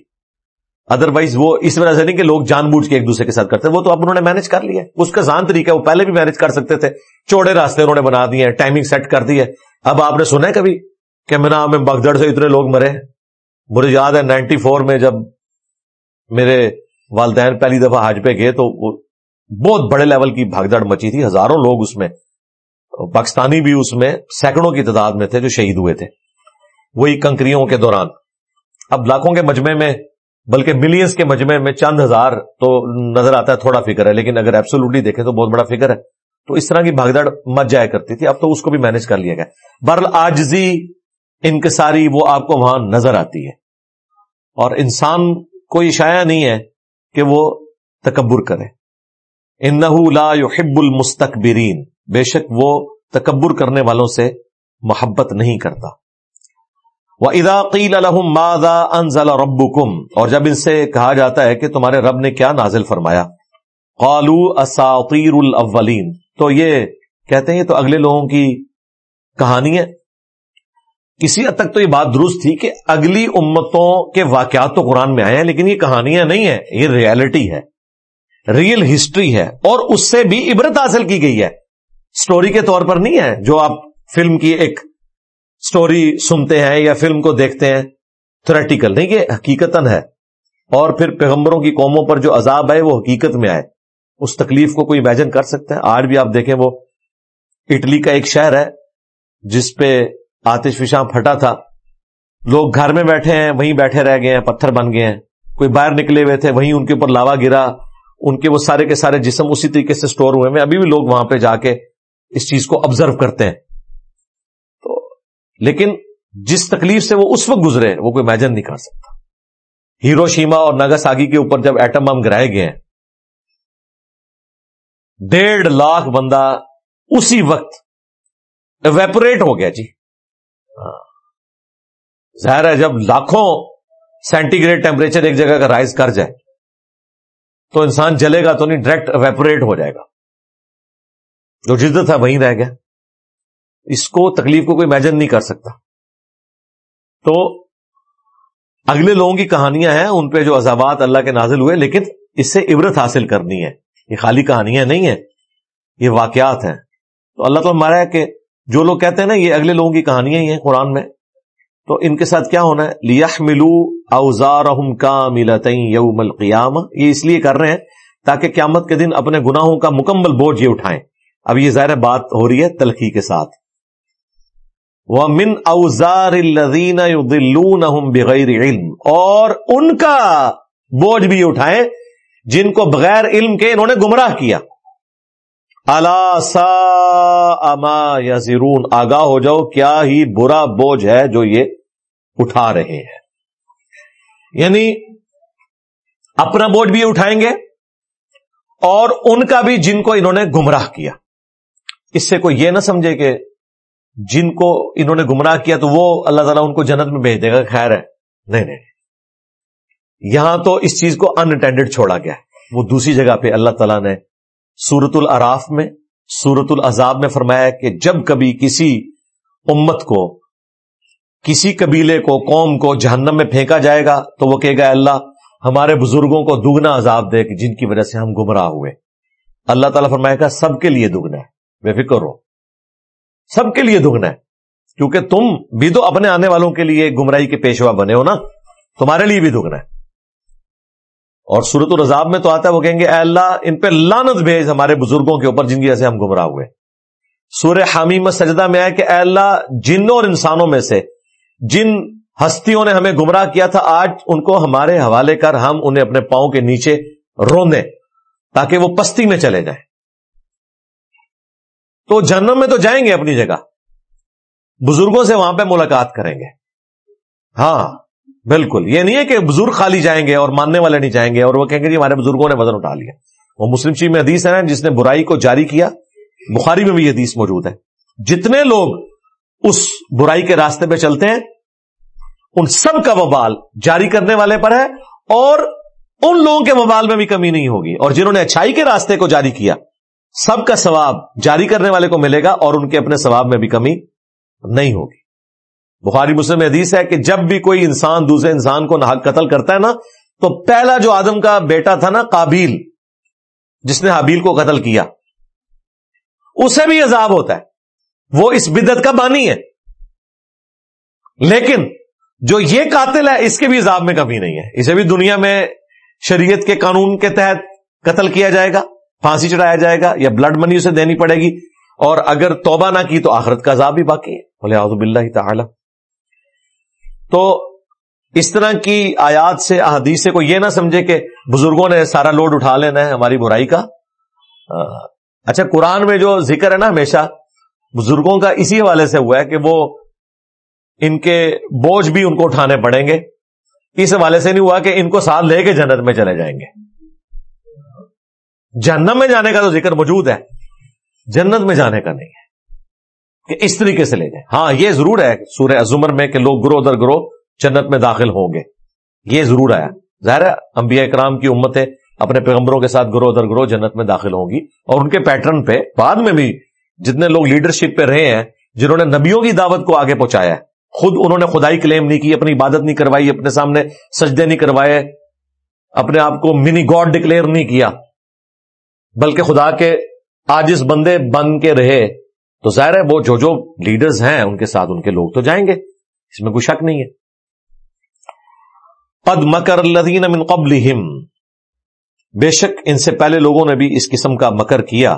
ادر وائز وہ اس وجہ سے نہیں کہ لوگ جان بوجھ کے ایک دوسرے کے ساتھ کرتے، وہ تو اب انہوں نے مینج کر لیا۔ اس کا زان طریقہ وہ پہلے بھی مینج کر سکتے تھے۔ چوڑے راستے انہوں نے بنا دیے ٹائمنگ سیٹ کر دی ہے۔ اب آپ نے سنا ہے کبھی کہ مینا میں بگدڑ سے اتنے لوگ مرے؟ مجھے یاد ہے نائنٹی فور میں جب میرے والدین پہلی دفعہ حج پہ گئے تو وہ بہت بڑے لیول کی بھاگدڑ مچی تھی، ہزاروں لوگ اس میں پاکستانی بھی اس میں سینکڑوں کی تعداد میں تھے جو شہید ہوئے تھے۔ وہی کنکریوں کے دوران۔ اب لاکھوں کے مجمے میں، بلکہ ملینس کے مجمے میں چند ہزار تو نظر آتا ہے تھوڑا فکر ہے، لیکن اگر ایبسولوٹلی دیکھیں تو بہت بڑا فکر ہے۔ تو اس طرح کی بھاگدڑ مت جایا کرتی تھی، اب تو اس کو بھی مینج کر لیا گیا۔ برل آجزی انکساری وہ آپ کو وہاں نظر آتی ہے۔ اور انسان کوئی شایا نہیں ہے کہ وہ تکبر کرے۔ ان لا يحب المستقبرین بے شک وہ تکبر کرنے والوں سے محبت نہیں کرتا۔ وہ اداقیل الحم مادا انزل ربکم اور جب ان سے کہا جاتا ہے کہ تمہارے رب نے کیا نازل فرمایا قالو اساطیر الاولین تو یہ کہتے ہیں تو اگلے لوگوں کی کہانی ہے۔ کسی حد تک تو یہ بات درست تھی کہ اگلی امتوں کے واقعات تو قرآن میں آئے ہیں، لیکن یہ کہانیاں نہیں ہیں، یہ ریالٹی ہے، ریئل ہسٹری ہے، اور اس سے بھی عبرت حاصل کی گئی ہے۔ سٹوری کے طور پر نہیں ہے جو آپ فلم کی ایک سٹوری سنتے ہیں یا فلم کو دیکھتے ہیں تھریٹیکل نہیں کہ حقیقت ہے۔ اور پھر پیغمبروں کی قوموں پر جو عذاب ہے وہ حقیقت میں آئے۔ اس تکلیف کو کوئی امیجن کر سکتا ہے؟ آج بھی آپ دیکھیں، وہ اٹلی کا ایک شہر ہے، جس پہ آتش فشاں پھٹا تھا۔ لوگ گھر میں بیٹھے ہیں، وہیں بیٹھے رہ گئے ہیں، پتھر بن گئے ہیں۔ کوئی باہر نکلے ہوئے تھے، وہیں ان کے اوپر لاوا گرا۔ ان کے وہ سارے کے سارے جسم اسی طریقے سے سٹور ہوئے ہیں۔ ابھی بھی لوگ وہاں پہ جا کے اس چیز کو آبزرو کرتے ہیں۔ تو لیکن جس تکلیف سے وہ اس وقت گزرے وہ کوئی امیجن نہیں کر سکتا۔ ہیرو شیما اور نگا ساگی کے اوپر جب ایٹم بم گرائے گئے ہیں، ڈیڑھ لاکھ بندہ اسی وقت ویپوریٹ ہو گیا۔ جی ہاں۔ ظاہر ہے جب لاکھوں سینٹی گریڈ ٹیمپریچر ایک جگہ کا رائز کر جائے، تو انسان جلے گا تو نہیں ڈائریکٹ ویپوریٹ ہو جائے گا۔ جو جدت ہے وہیں رہ گیا۔ اس کو تکلیف کو کوئی امیجن نہیں کر سکتا۔ تو اگلے لوگوں کی کہانیاں ہیں، ان پہ جو عذابات اللہ کے نازل ہوئے، لیکن اس سے عبرت حاصل کرنی ہے۔ یہ خالی کہانیاں نہیں ہیں، یہ واقعات ہیں۔ تو اللہ تعالیٰ مارا ہے کہ جو لوگ کہتے ہیں نا، یہ اگلے لوگوں کی کہانیاں ہی ہیں قرآن میں۔ تو ان کے ساتھ کیا ہونا ہے؟ لیہ ملو اوزار کا یوم القیام یہ اس لیے کر رہے ہیں تاکہ قیامت کے دن اپنے گناہوں کا مکمل بوجھ یہ اٹھائیں۔ اب یہ ظاہر بات ہو رہی ہے تلخی کے ساتھ۔ وہ من اوزار الدین بغیر علم۔ اور ان کا بوجھ بھی اٹھائیں جن کو بغیر علم کے انہوں نے گمراہ کیا۔ اللہ سا اما یا آگاہ ہو جاؤ، کیا ہی برا بوجھ ہے جو یہ اٹھا رہے ہیں۔ یعنی اپنا بوجھ بھی اٹھائیں گے اور ان کا بھی جن کو انہوں نے گمراہ کیا۔ اس سے کوئی یہ نہ سمجھے کہ جن کو انہوں نے گمراہ کیا تو وہ اللہ تعالیٰ ان کو جنت میں بھیج دے گا، خیر ہے۔ نہیں نہیں یہاں تو اس چیز کو انٹینڈیڈ چھوڑا گیا۔ وہ دوسری جگہ پہ اللہ تعالیٰ نے سورت العراف میں سورت العذاب میں فرمایا کہ جب کبھی کسی امت کو، کسی قبیلے کو، قوم کو جہنم میں پھینکا جائے گا تو وہ کہے گا اللہ، ہمارے بزرگوں کو دگنا عذاب دے جن کی وجہ سے ہم گمراہ ہوئے۔ اللہ تعالیٰ فرمائے گا سب کے لیے دگنا ہے۔ بے فکر ہو۔ سب کے لیے دگنا ہے۔ کیونکہ تم بھی تو اپنے آنے والوں کے لیے گمراہی کے پیشوا بنے ہو نا۔ تمہارے لیے بھی دگنا ہے۔ اور سورت الرضاب میں تو آتا ہے، وہ کہیں گے، اے اللہ، ان پہ لانت بھیج ہمارے بزرگوں کے اوپر جن کی وجہ سے ہم گمراہ ہوئے۔ سور حامی میں سجدہ میں آئے کہ، اے اللہ جنوں اور انسانوں میں سے جن ہستیوں نے ہمیں گمراہ کیا تھا، آج ان کو ہمارے حوالے کر ہم انہیں اپنے پاؤں کے نیچے رونے تاکہ وہ پستی میں چلے جائیں۔ تو جنم میں تو جائیں گے اپنی جگہ۔ بزرگوں سے وہاں پہ ملاقات کریں گے۔ ہاں بالکل۔ یہ نہیں ہے کہ بزرگ خالی جائیں گے اور ماننے والے نہیں جائیں گے اور وہ کہیں گے جی ہمارے بزرگوں نے وزن اٹھا لیا۔ وہ مسلم چیز میں حدیث ہے نا جس نے برائی کو جاری کیا۔ بخاری میں بھی یہ حدیث موجود ہے۔ جتنے لوگ اس برائی کے راستے پہ چلتے ہیں، ان سب کا وبال جاری کرنے والے پر ہے اور ان لوگوں کے وبال میں بھی کمی نہیں ہوگی۔ اور جنہوں نے اچھائی کے راستے کو جاری کیا سب کا ثواب جاری کرنے والے کو ملے گا اور ان کے اپنے ثواب میں بھی کمی نہیں ہوگی۔ بخاری مسلم حدیث ہے کہ جب بھی کوئی انسان دوسرے انسان کو نہ قتل کرتا ہے نا، تو پہلا جو آدم کا بیٹا تھا نا کابیل جس نے حابیل کو قتل کیا، اسے بھی عذاب ہوتا ہے۔ وہ اس بدت کا بانی ہے۔ لیکن جو یہ قاتل ہے، اس کے بھی عذاب میں کمی نہیں ہے۔ اسے بھی دنیا میں شریعت کے قانون کے تحت قتل کیا جائے گا۔ پھانسی چڑھایا جائے گا یا بلڈ منی اسے دینی پڑے گی اور اگر توبہ نہ کی تو آخرت کا عذاب بھی باقی ہے۔ بولے تعالی۔ تو اس طرح کی آیات سے، احادیث کو یہ نہ سمجھے کہ بزرگوں نے سارا لوڈ اٹھا لینا ہے ہماری برائی کا۔ اچھا قرآن میں جو ذکر ہے نا ہمیشہ، بزرگوں کا اسی حوالے سے ہوا ہے کہ وہ ان کے بوجھ بھی ان کو اٹھانے پڑیں گے۔ اس حوالے سے نہیں ہوا کہ ان کو ساتھ لے کے جنت میں چلے جائیں گے۔ جہنم میں جانے کا تو ذکر موجود ہے۔ جنت میں جانے کا نہیں ہے۔ کہ اس طریقے سے لے جائیں۔ ہاں یہ ضرور ہے سورہ ازمر میں کہ لوگ گروہ در گروہ جنت میں داخل ہوں گے۔ یہ ضرور آیا ظاہر ہے، انبیاء کرام کی امتیں اپنے پیغمبروں کے ساتھ گروہ در گروہ جنت میں داخل ہوں گی۔ اور ان کے پیٹرن پہ بعد میں بھی جتنے لوگ لیڈرشپ پہ رہے ہیں، جنہوں نے نبیوں کی دعوت کو آگے پہنچایا ہے۔ خود انہوں نے خدائی کلیم نہیں کی، اپنی عبادت نہیں کروائی، اپنے سامنے سجدے نہیں کروائے، اپنے آپ کو منی گاڈ ڈکلیئر نہیں کیا۔ بلکہ خدا کے آجز بندے بن کے رہے۔ تو ظاہر ہے وہ جو جو لیڈرز ہیں ان کے ساتھ ان کے لوگ تو جائیں گے۔ اس میں کوئی شک نہیں ہے۔ پد مکر الدین من قبل بے شک ان سے پہلے لوگوں نے بھی اس قسم کا مکر کیا۔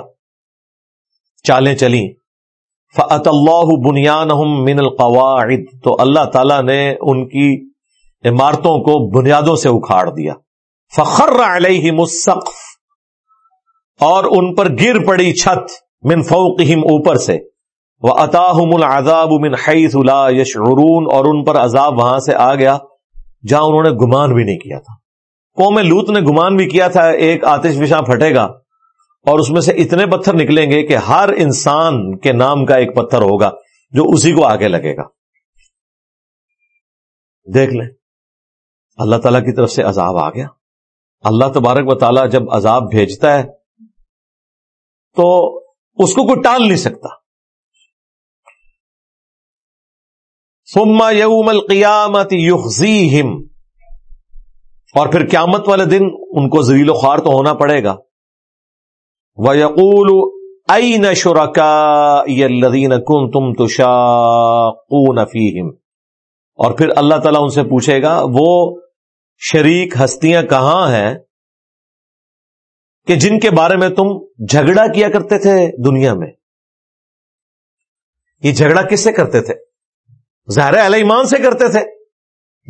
چالیں چلی فعت اللہ بنیان من القواعد۔ تو اللہ تعالی نے ان کی عمارتوں کو بنیادوں سے اکھاڑ دیا۔ فخر علیہ مسقف اور ان پر گر پڑی چھت من فوقہم اوپر سے۔ وہ اتاحم العذاب من حیث لا یشعرون اور ان پر عذاب وہاں سے آ گیا جہاں انہوں نے گمان بھی نہیں کیا تھا۔ قوم لوت نے گمان بھی کیا تھا، ایک آتش وشاں پھٹے گا اور اس میں سے اتنے پتھر نکلیں گے کہ ہر انسان کے نام کا ایک پتھر ہوگا جو اسی کو آگے لگے گا۔ دیکھ لیں، اللہ تعالی کی طرف سے عذاب آ گیا۔ اللہ تبارک و تعالیٰ جب عذاب بھیجتا ہے تو اس کو کوئی ٹال نہیں سکتا۔ سما یوم القیامت یخزیہم۔ اور پھر قیامت والے دن ان کو زریل و خوار تو ہونا پڑے گا۔ وہ یقول ائی نشرکا الدین کن تم تشا فیہم اور پھر اللہ تعالیٰ ان سے پوچھے گا، وہ شریک ہستیاں کہاں ہیں؟ کہ جن کے بارے میں تم جھگڑا کیا کرتے تھے دنیا میں۔ یہ جھگڑا کس سے کرتے تھے؟ ظاہر اہل ایمان سے کرتے تھے۔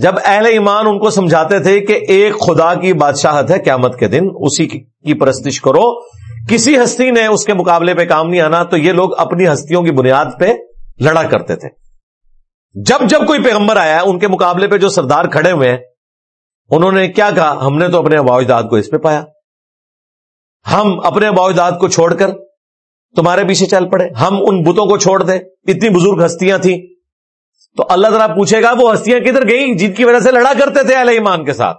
جب اہل ایمان ان کو سمجھاتے تھے کہ ایک خدا کی بادشاہت ہے قیامت کے دن، اسی کی پرستش کرو۔ کسی ہستی نے اس کے مقابلے پہ کام نہیں آنا تو یہ لوگ اپنی ہستیوں کی بنیاد پہ لڑا کرتے تھے۔ جب جب کوئی پیغمبر آیا، ان کے مقابلے پہ جو سردار کھڑے ہوئے ہیں، انہوں نے کیا کہا؟ ہم نے تو اپنے واجداد کو اس پہ پایا۔ ہم اپنے باوجداد کو چھوڑ کر تمہارے پیچھے چل پڑے، ہم ان بتوں کو چھوڑ دیں۔ اتنی بزرگ ہستیاں تھیں۔ تو اللہ تعالیٰ پوچھے گا، وہ ہستیاں کدھر گئیں جن کی وجہ سے لڑا کرتے تھے اہل ایمان کے ساتھ؟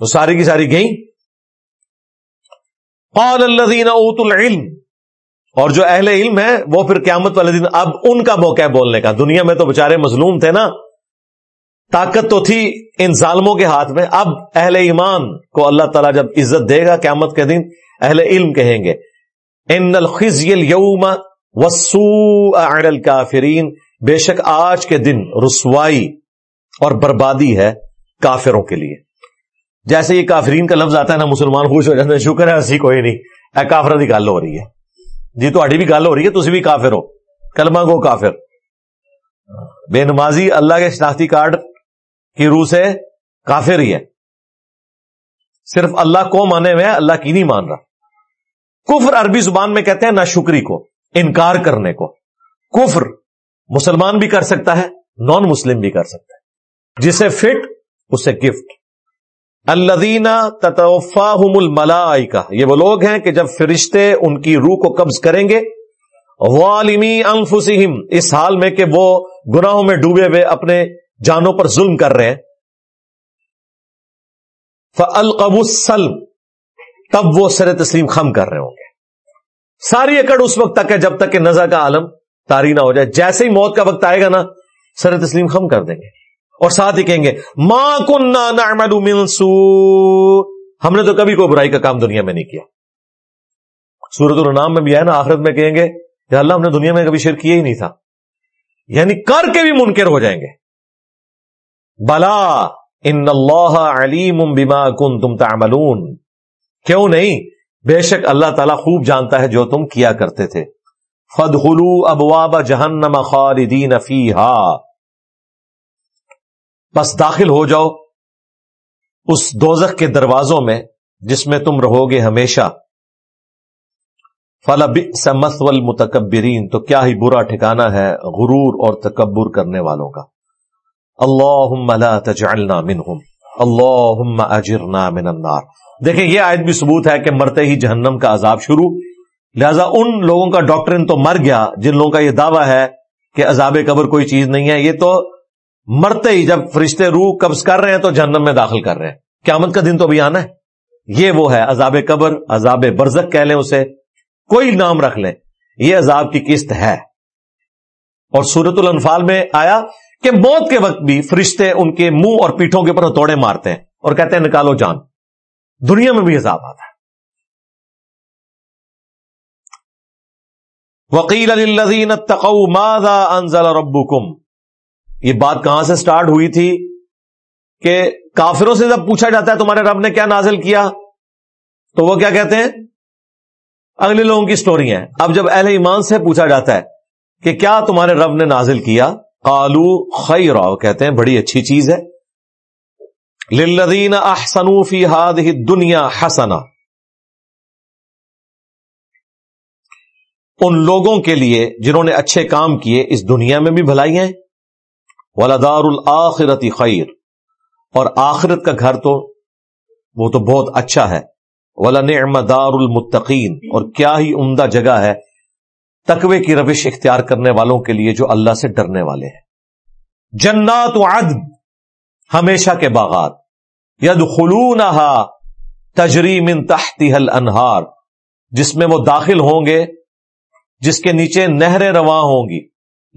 وہ ساری کی ساری گئیں۔ قال الذین اوت العلم۔ اور جو اہل علم ہے وہ پھر قیامت والے دن اب ان کا موقع ہے بولنے کا۔ دنیا میں تو بےچارے مظلوم تھے نا۔ طاقت تو تھی ان ظالموں کے ہاتھ میں۔ اب اہل ایمان کو اللہ تعالیٰ جب عزت دے گا قیامت کے دن، اہل علم کہیں گے، ان الخوم وسو الکافرین بے شک آج کے دن رسوائی اور بربادی ہے کافروں کے لیے۔ جیسے یہ کافرین کا لفظ آتا ہے نا، مسلمان خوش ہو جاتے ہیں، شکر ہے، ایسی کوئی نہیں، اے کافر کی گل ہو رہی ہے۔ جی تو بھی گل ہو رہی ہے تھی بھی کافر ہو، کلمہ کو کافر۔ بے نمازی اللہ کے شناختی کارڈ کی روح سے کافر ہی ہے۔ صرف اللہ کو مانے ہوئے اللہ کی نہیں مان رہا۔ کفر عربی زبان میں کہتے ہیں نہ شکری کو، انکار کرنے کو۔ کفر مسلمان بھی کر سکتا ہے نان مسلم بھی کر سکتا ہے۔ جسے فٹ، اسے گفٹ۔ الدینہ تطوفا الملائکہ، یہ وہ لوگ ہیں کہ جب فرشتے ان کی روح کو قبض کریں گے والمی انفسہم، اس حال میں کہ وہ گناہوں میں ڈوبے ہوئے اپنے جانوں پر ظلم کر رہے ہیں۔ فلقب السلم۔ تب وہ سر تسلیم خم کر رہے ہوں گے۔ ساری اکڑ اس وقت تک ہے جب تک کہ نزا کا عالم تاری نہ ہو جائے۔ جیسے ہی موت کا وقت آئے گا نا، سر تسلیم خم کر دیں گے۔ اور ساتھ ہی کہیں گے ماں کن سو ہم نے تو کبھی کوئی برائی کا کام دنیا میں نہیں کیا۔ سورت النام میں بھی ہے نا، آخرت میں کہیں گے کہ اللہ ہم نے دنیا میں کبھی شیر کیا ہی نہیں تھا۔ یعنی کر کے بھی منکر ہو جائیں گے۔ بلا ان اللہ علیم بما کن تم تعملون کیوں نہیں؟ بے شک اللہ تعالیٰ خوب جانتا ہے جو تم کیا کرتے تھے۔ فد خلو ابواب جہنم خالدین فیہا بس داخل ہو جاؤ اس دوزخ کے دروازوں میں جس میں تم رہو گے ہمیشہ۔ فلا مسول متکبرین تو کیا ہی برا ٹھکانا ہے غرور اور تکبر کرنے والوں کا۔ اللہ تجعلنا منہم. اللہ اجرنا من النار. دیکھیں، یہ آیت بھی ثبوت ہے کہ مرتے ہی جہنم کا عذاب شروع. لہذا ان لوگوں کا ڈاکٹرن تو مر گیا، جن لوگوں کا یہ دعویٰ ہے کہ عذاب قبر کوئی چیز نہیں ہے، یہ تو مرتے ہی جب فرشتے روح قبض کر رہے ہیں تو جہنم میں داخل کر رہے ہیں۔ قیامت کا دن تو ابھی آنا ہے۔ یہ وہ ہے، عذاب قبر، عذاب برزک کہہ لیں اسے۔ کوئی نام رکھ لیں، یہ عذاب کی قسط ہے۔ اور سورت الانفال میں آیا کہ موت کے وقت بھی فرشتے ان کے منہ اور پیٹھوں کے اوپر توڑے مارتے ہیں اور کہتے ہیں نکالو جان۔ دنیا میں بھی عذاب آتا ہے۔ وکیل الذین تقو ماذا انزل ربکم۔ یہ بات کہاں سے سٹارٹ ہوئی تھی کہ کافروں سے جب پوچھا جاتا ہے تمہارے رب نے کیا نازل کیا، تو وہ کیا کہتے ہیں؟ اگلے لوگوں کی سٹوری ہیں۔ اب جب اہل ایمان سے پوچھا جاتا ہے کہ کیا تمہارے رب نے نازل کیا کالو خیر کہتے ہیں بڑی اچھی چیز ہے۔ للذین احسنوا فی هذه دنیا حسنا۔ ان لوگوں کے لیے جنہوں نے اچھے کام کیے، اس دنیا میں بھی بھلائی ہیں۔ ولادار الآخرتی خیر اور آخرت کا گھر تو، وہ تو بہت اچھا ہے۔ ولا نعم دار المتقین اور کیا ہی عمدہ جگہ ہے۔ تقوی کی روش اختیار کرنے والوں کے لیے جو اللہ سے ڈرنے والے ہیں۔ جنات و عدن ہمیشہ کے باغات۔ ید خلون تجریم ان تحتی حل انہار جس میں وہ داخل ہوں گے، جس کے نیچے نہریں رواں ہوں گی۔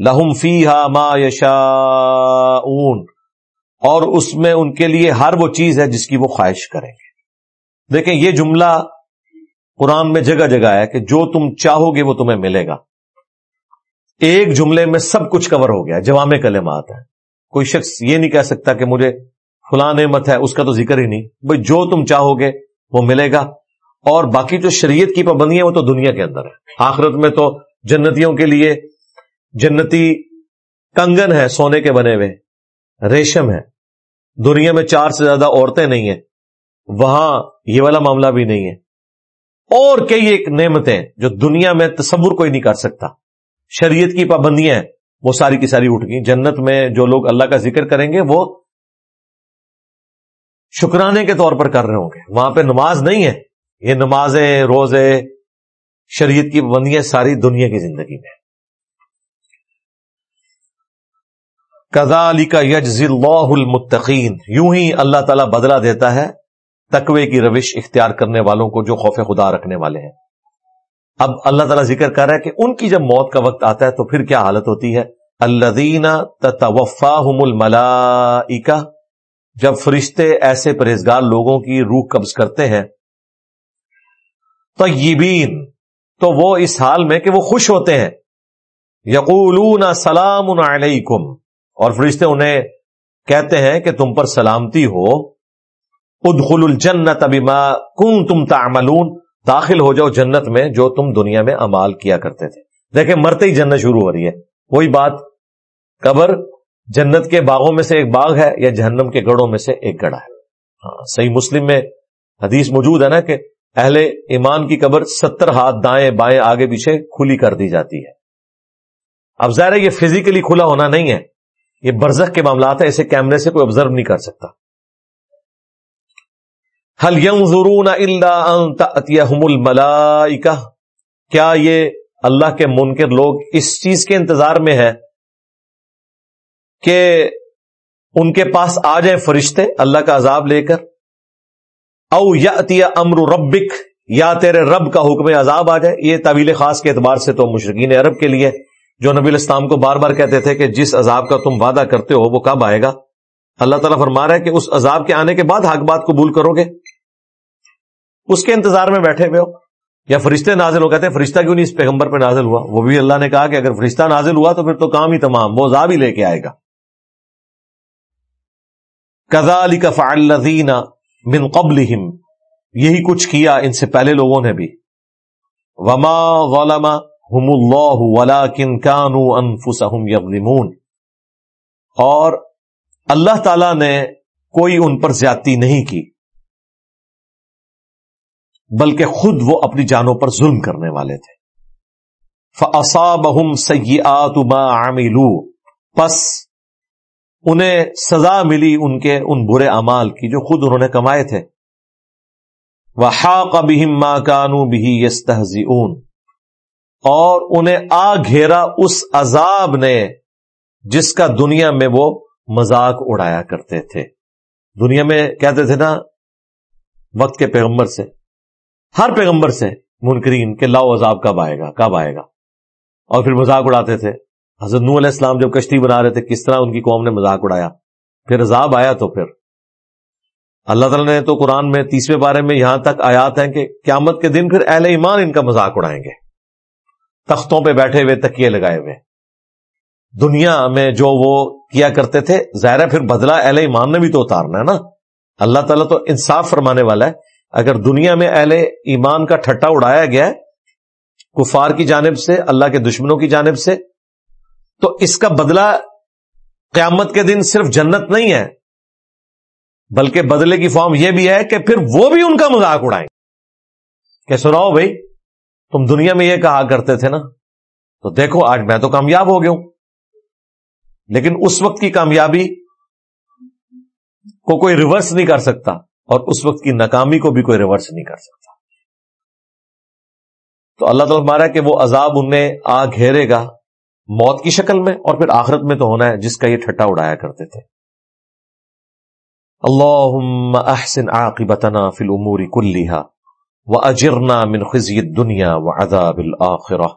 لہم فی ہا ما یشا اور اس میں ان کے لیے ہر وہ چیز ہے جس کی وہ خواہش کریں گے۔ دیکھیں، یہ جملہ قرآن میں جگہ جگہ ہے کہ جو تم چاہو گے وہ تمہیں ملے گا۔ ایک جملے میں سب کچھ کور ہو گیا جوام کلمات ہے کوئی شخص یہ نہیں کہہ سکتا کہ مجھے فلاں نعمت ہے، اس کا تو ذکر ہی نہیں۔ بھائی، جو تم چاہو گے وہ ملے گا۔ اور باقی جو شریعت کی پابندیاں وہ تو دنیا کے اندر ہے آخرت میں تو جنتیوں کے لیے جنتی کنگن ہے سونے کے بنے ہوئے۔ ریشم ہے دنیا میں چار سے زیادہ عورتیں نہیں ہیں۔ وہاں یہ والا معاملہ بھی نہیں ہے۔ اور کئی ایک نعمتیں جو دنیا میں تصور کوئی نہیں کر سکتا۔ شریعت کی پابندیاں وہ ساری کی ساری اٹھ گئی جنت میں جو لوگ اللہ کا ذکر کریں گے، وہ شکرانے کے طور پر کر رہے ہوں گے۔ وہاں پہ نماز نہیں ہے۔ یہ نمازیں، روزے، شریعت کی پابندیاں ساری دنیا کی زندگی میں کزا علی کا یج اللہ المتقین۔ یوں ہی اللہ تعالی بدلا دیتا ہے۔ تقوی کی روش اختیار کرنے والوں کو جو خوف خدا رکھنے والے ہیں۔ اب اللہ تعالیٰ ذکر کر رہا ہے کہ ان کی جب موت کا وقت آتا ہے تو پھر کیا حالت ہوتی ہے؟ اللہ تفا الملا جب فرشتے ایسے پرہیزگار لوگوں کی روح قبض کرتے ہیں، طیبین، تو وہ اس حال میں کہ وہ خوش ہوتے ہیں۔ یقولون سلام علیکم، اور فرشتے انہیں کہتے ہیں کہ تم پر سلامتی ہو۔ ادخل الجنت بما کنتم تعملون، داخل ہو جاؤ جنت میں جو تم دنیا میں امال کیا کرتے تھے۔ دیکھیں، مرتے ہی جنت شروع ہو رہی ہے۔ وہی بات، قبر جنت کے باغوں میں سے ایک باغ ہے یا جہنم کے گڑوں میں سے ایک گڑا ہے۔ ہاں صحیح مسلم میں حدیث موجود ہے نا کہ اہل ایمان کی قبر ستر ہاتھ دائیں بائیں آگے پیچھے کھلی کر دی جاتی ہے۔ اب ظاہر ہے یہ فزیکلی کھلا ہونا نہیں ہے۔ یہ برزخ کے معاملات ہیں، اسے کیمرے سے کوئی آبزرو نہیں کر سکتا۔ حل ضرون الملائکہ کیا یہ اللہ کے منکر لوگ اس چیز کے انتظار میں ہے کہ ان کے پاس آ جائیں فرشتے اللہ کا عذاب لے کر؟ او یا امر ربک، یا تیرے رب کا حکم عذاب آ جائے؟ یہ طویل خاص کے اعتبار سے تو مشرقین عرب کے لیے جو نبی الاسلام کو بار بار کہتے تھے کہ جس عذاب کا تم وعدہ کرتے ہو وہ کب آئے گا؟ اللہ تعالیٰ فرما رہا ہے کہ اس عذاب کے آنے کے بعد حق بات قبول کرو گے۔ اس کے انتظار میں بیٹھے ہوئے ہو۔ یا فرشتے نازل ہو، کہتے ہیں فرشتہ کیوں نہیں اس پیغمبر پہ نازل ہوا؟ وہ بھی اللہ نے کہا کہ اگر فرشتہ نازل ہوا تو پھر تو کام ہی تمام، وہ عذاب ہی لے کے آئے گا۔ کزا علی کا فعلین من قبل یہی کچھ کیا ان سے پہلے لوگوں نے بھی۔ وما غلما ہم اللہ ولا کن کانو انفسہم یظلمون۔ اور اللہ تعالی نے کوئی ان پر زیادتی نہیں کی۔ بلکہ خود وہ اپنی جانوں پر ظلم کرنے والے تھے۔ فَأَصَابَهُمْ سَيِّئَاتُ مَا عَمِلُوا۔ پس انہیں سزا ملی ان کے ان برے امال کی جو خود انہوں نے کمائے تھے۔ وَحَاقَ بِهِمْ مَا كَانُوا بِهِ يَسْتَهْزِئُونَ۔ اور انہیں آ گھیرا اس عذاب نے جس کا دنیا میں وہ مذاق اڑایا کرتے تھے۔ دنیا میں کہتے تھے نا، وقت کے پیغمبر سے ہر پیغمبر سے منکرین کہ لاؤ عذاب کب آئے گا، کب آئے گا۔ اور پھر مذاق اڑاتے تھے۔ حضرت نو علیہ السلام جب کشتی بنا رہے تھے، کس طرح ان کی قوم نے مذاق اڑایا؟ پھر عذاب آیا تو پھر۔ اللہ تعالیٰ نے تو قرآن میں تیسرے بارے میں یہاں تک آیات ہیں کہ قیامت کے دن پھر اہل ایمان ان کا مذاق اڑائیں گے۔ تختوں پہ بیٹھے ہوئے، تکیے لگائے ہوئے۔ دنیا میں جو وہ کیا کرتے تھے، ظاہر پھر بدلا اہل ایمان نے بھی تو اتارنا ہے نا۔ اللہ تعالیٰ تو انصاف فرمانے والا ہے۔ اگر دنیا میں اہل ایمان کا ٹھٹا اڑایا گیا ہے، کفار کی جانب سے، اللہ کے دشمنوں کی جانب سے، تو اس کا بدلہ قیامت کے دن صرف جنت نہیں ہے، بلکہ بدلے کی فارم یہ بھی ہے کہ پھر وہ بھی ان کا مذاق اڑائیں۔ کہ سناؤ بھائی، تم دنیا میں یہ کہا کرتے تھے نا، تو دیکھو آج میں تو کامیاب ہو گیا ہوں۔ لیکن اس وقت کی کامیابی کو کوئی ریورس نہیں کر سکتا۔ اور اس وقت کی ناکامی کو بھی کوئی ریورس نہیں کر سکتا۔ تو اللہ تعالیٰ مارا کہ وہ عذاب ان میں آ گھیرے گا موت کی شکل میں اور پھر آخرت میں تو ہونا ہے، جس کا یہ ٹھٹا اڑایا کرتے تھے۔ اللہ احسن عاقبتنا فی الامور کلیہا واجرنا من خزی الدنیا وعذاب الاخرہ۔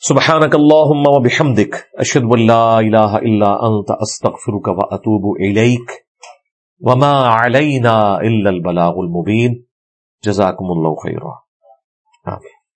سبحانك اللهم وبحمدك اشهد ان لا اله الا انت استغفرك واتوب اليك وما علينا الا البلاغ المبين جزاكم الله خيرا. آمين.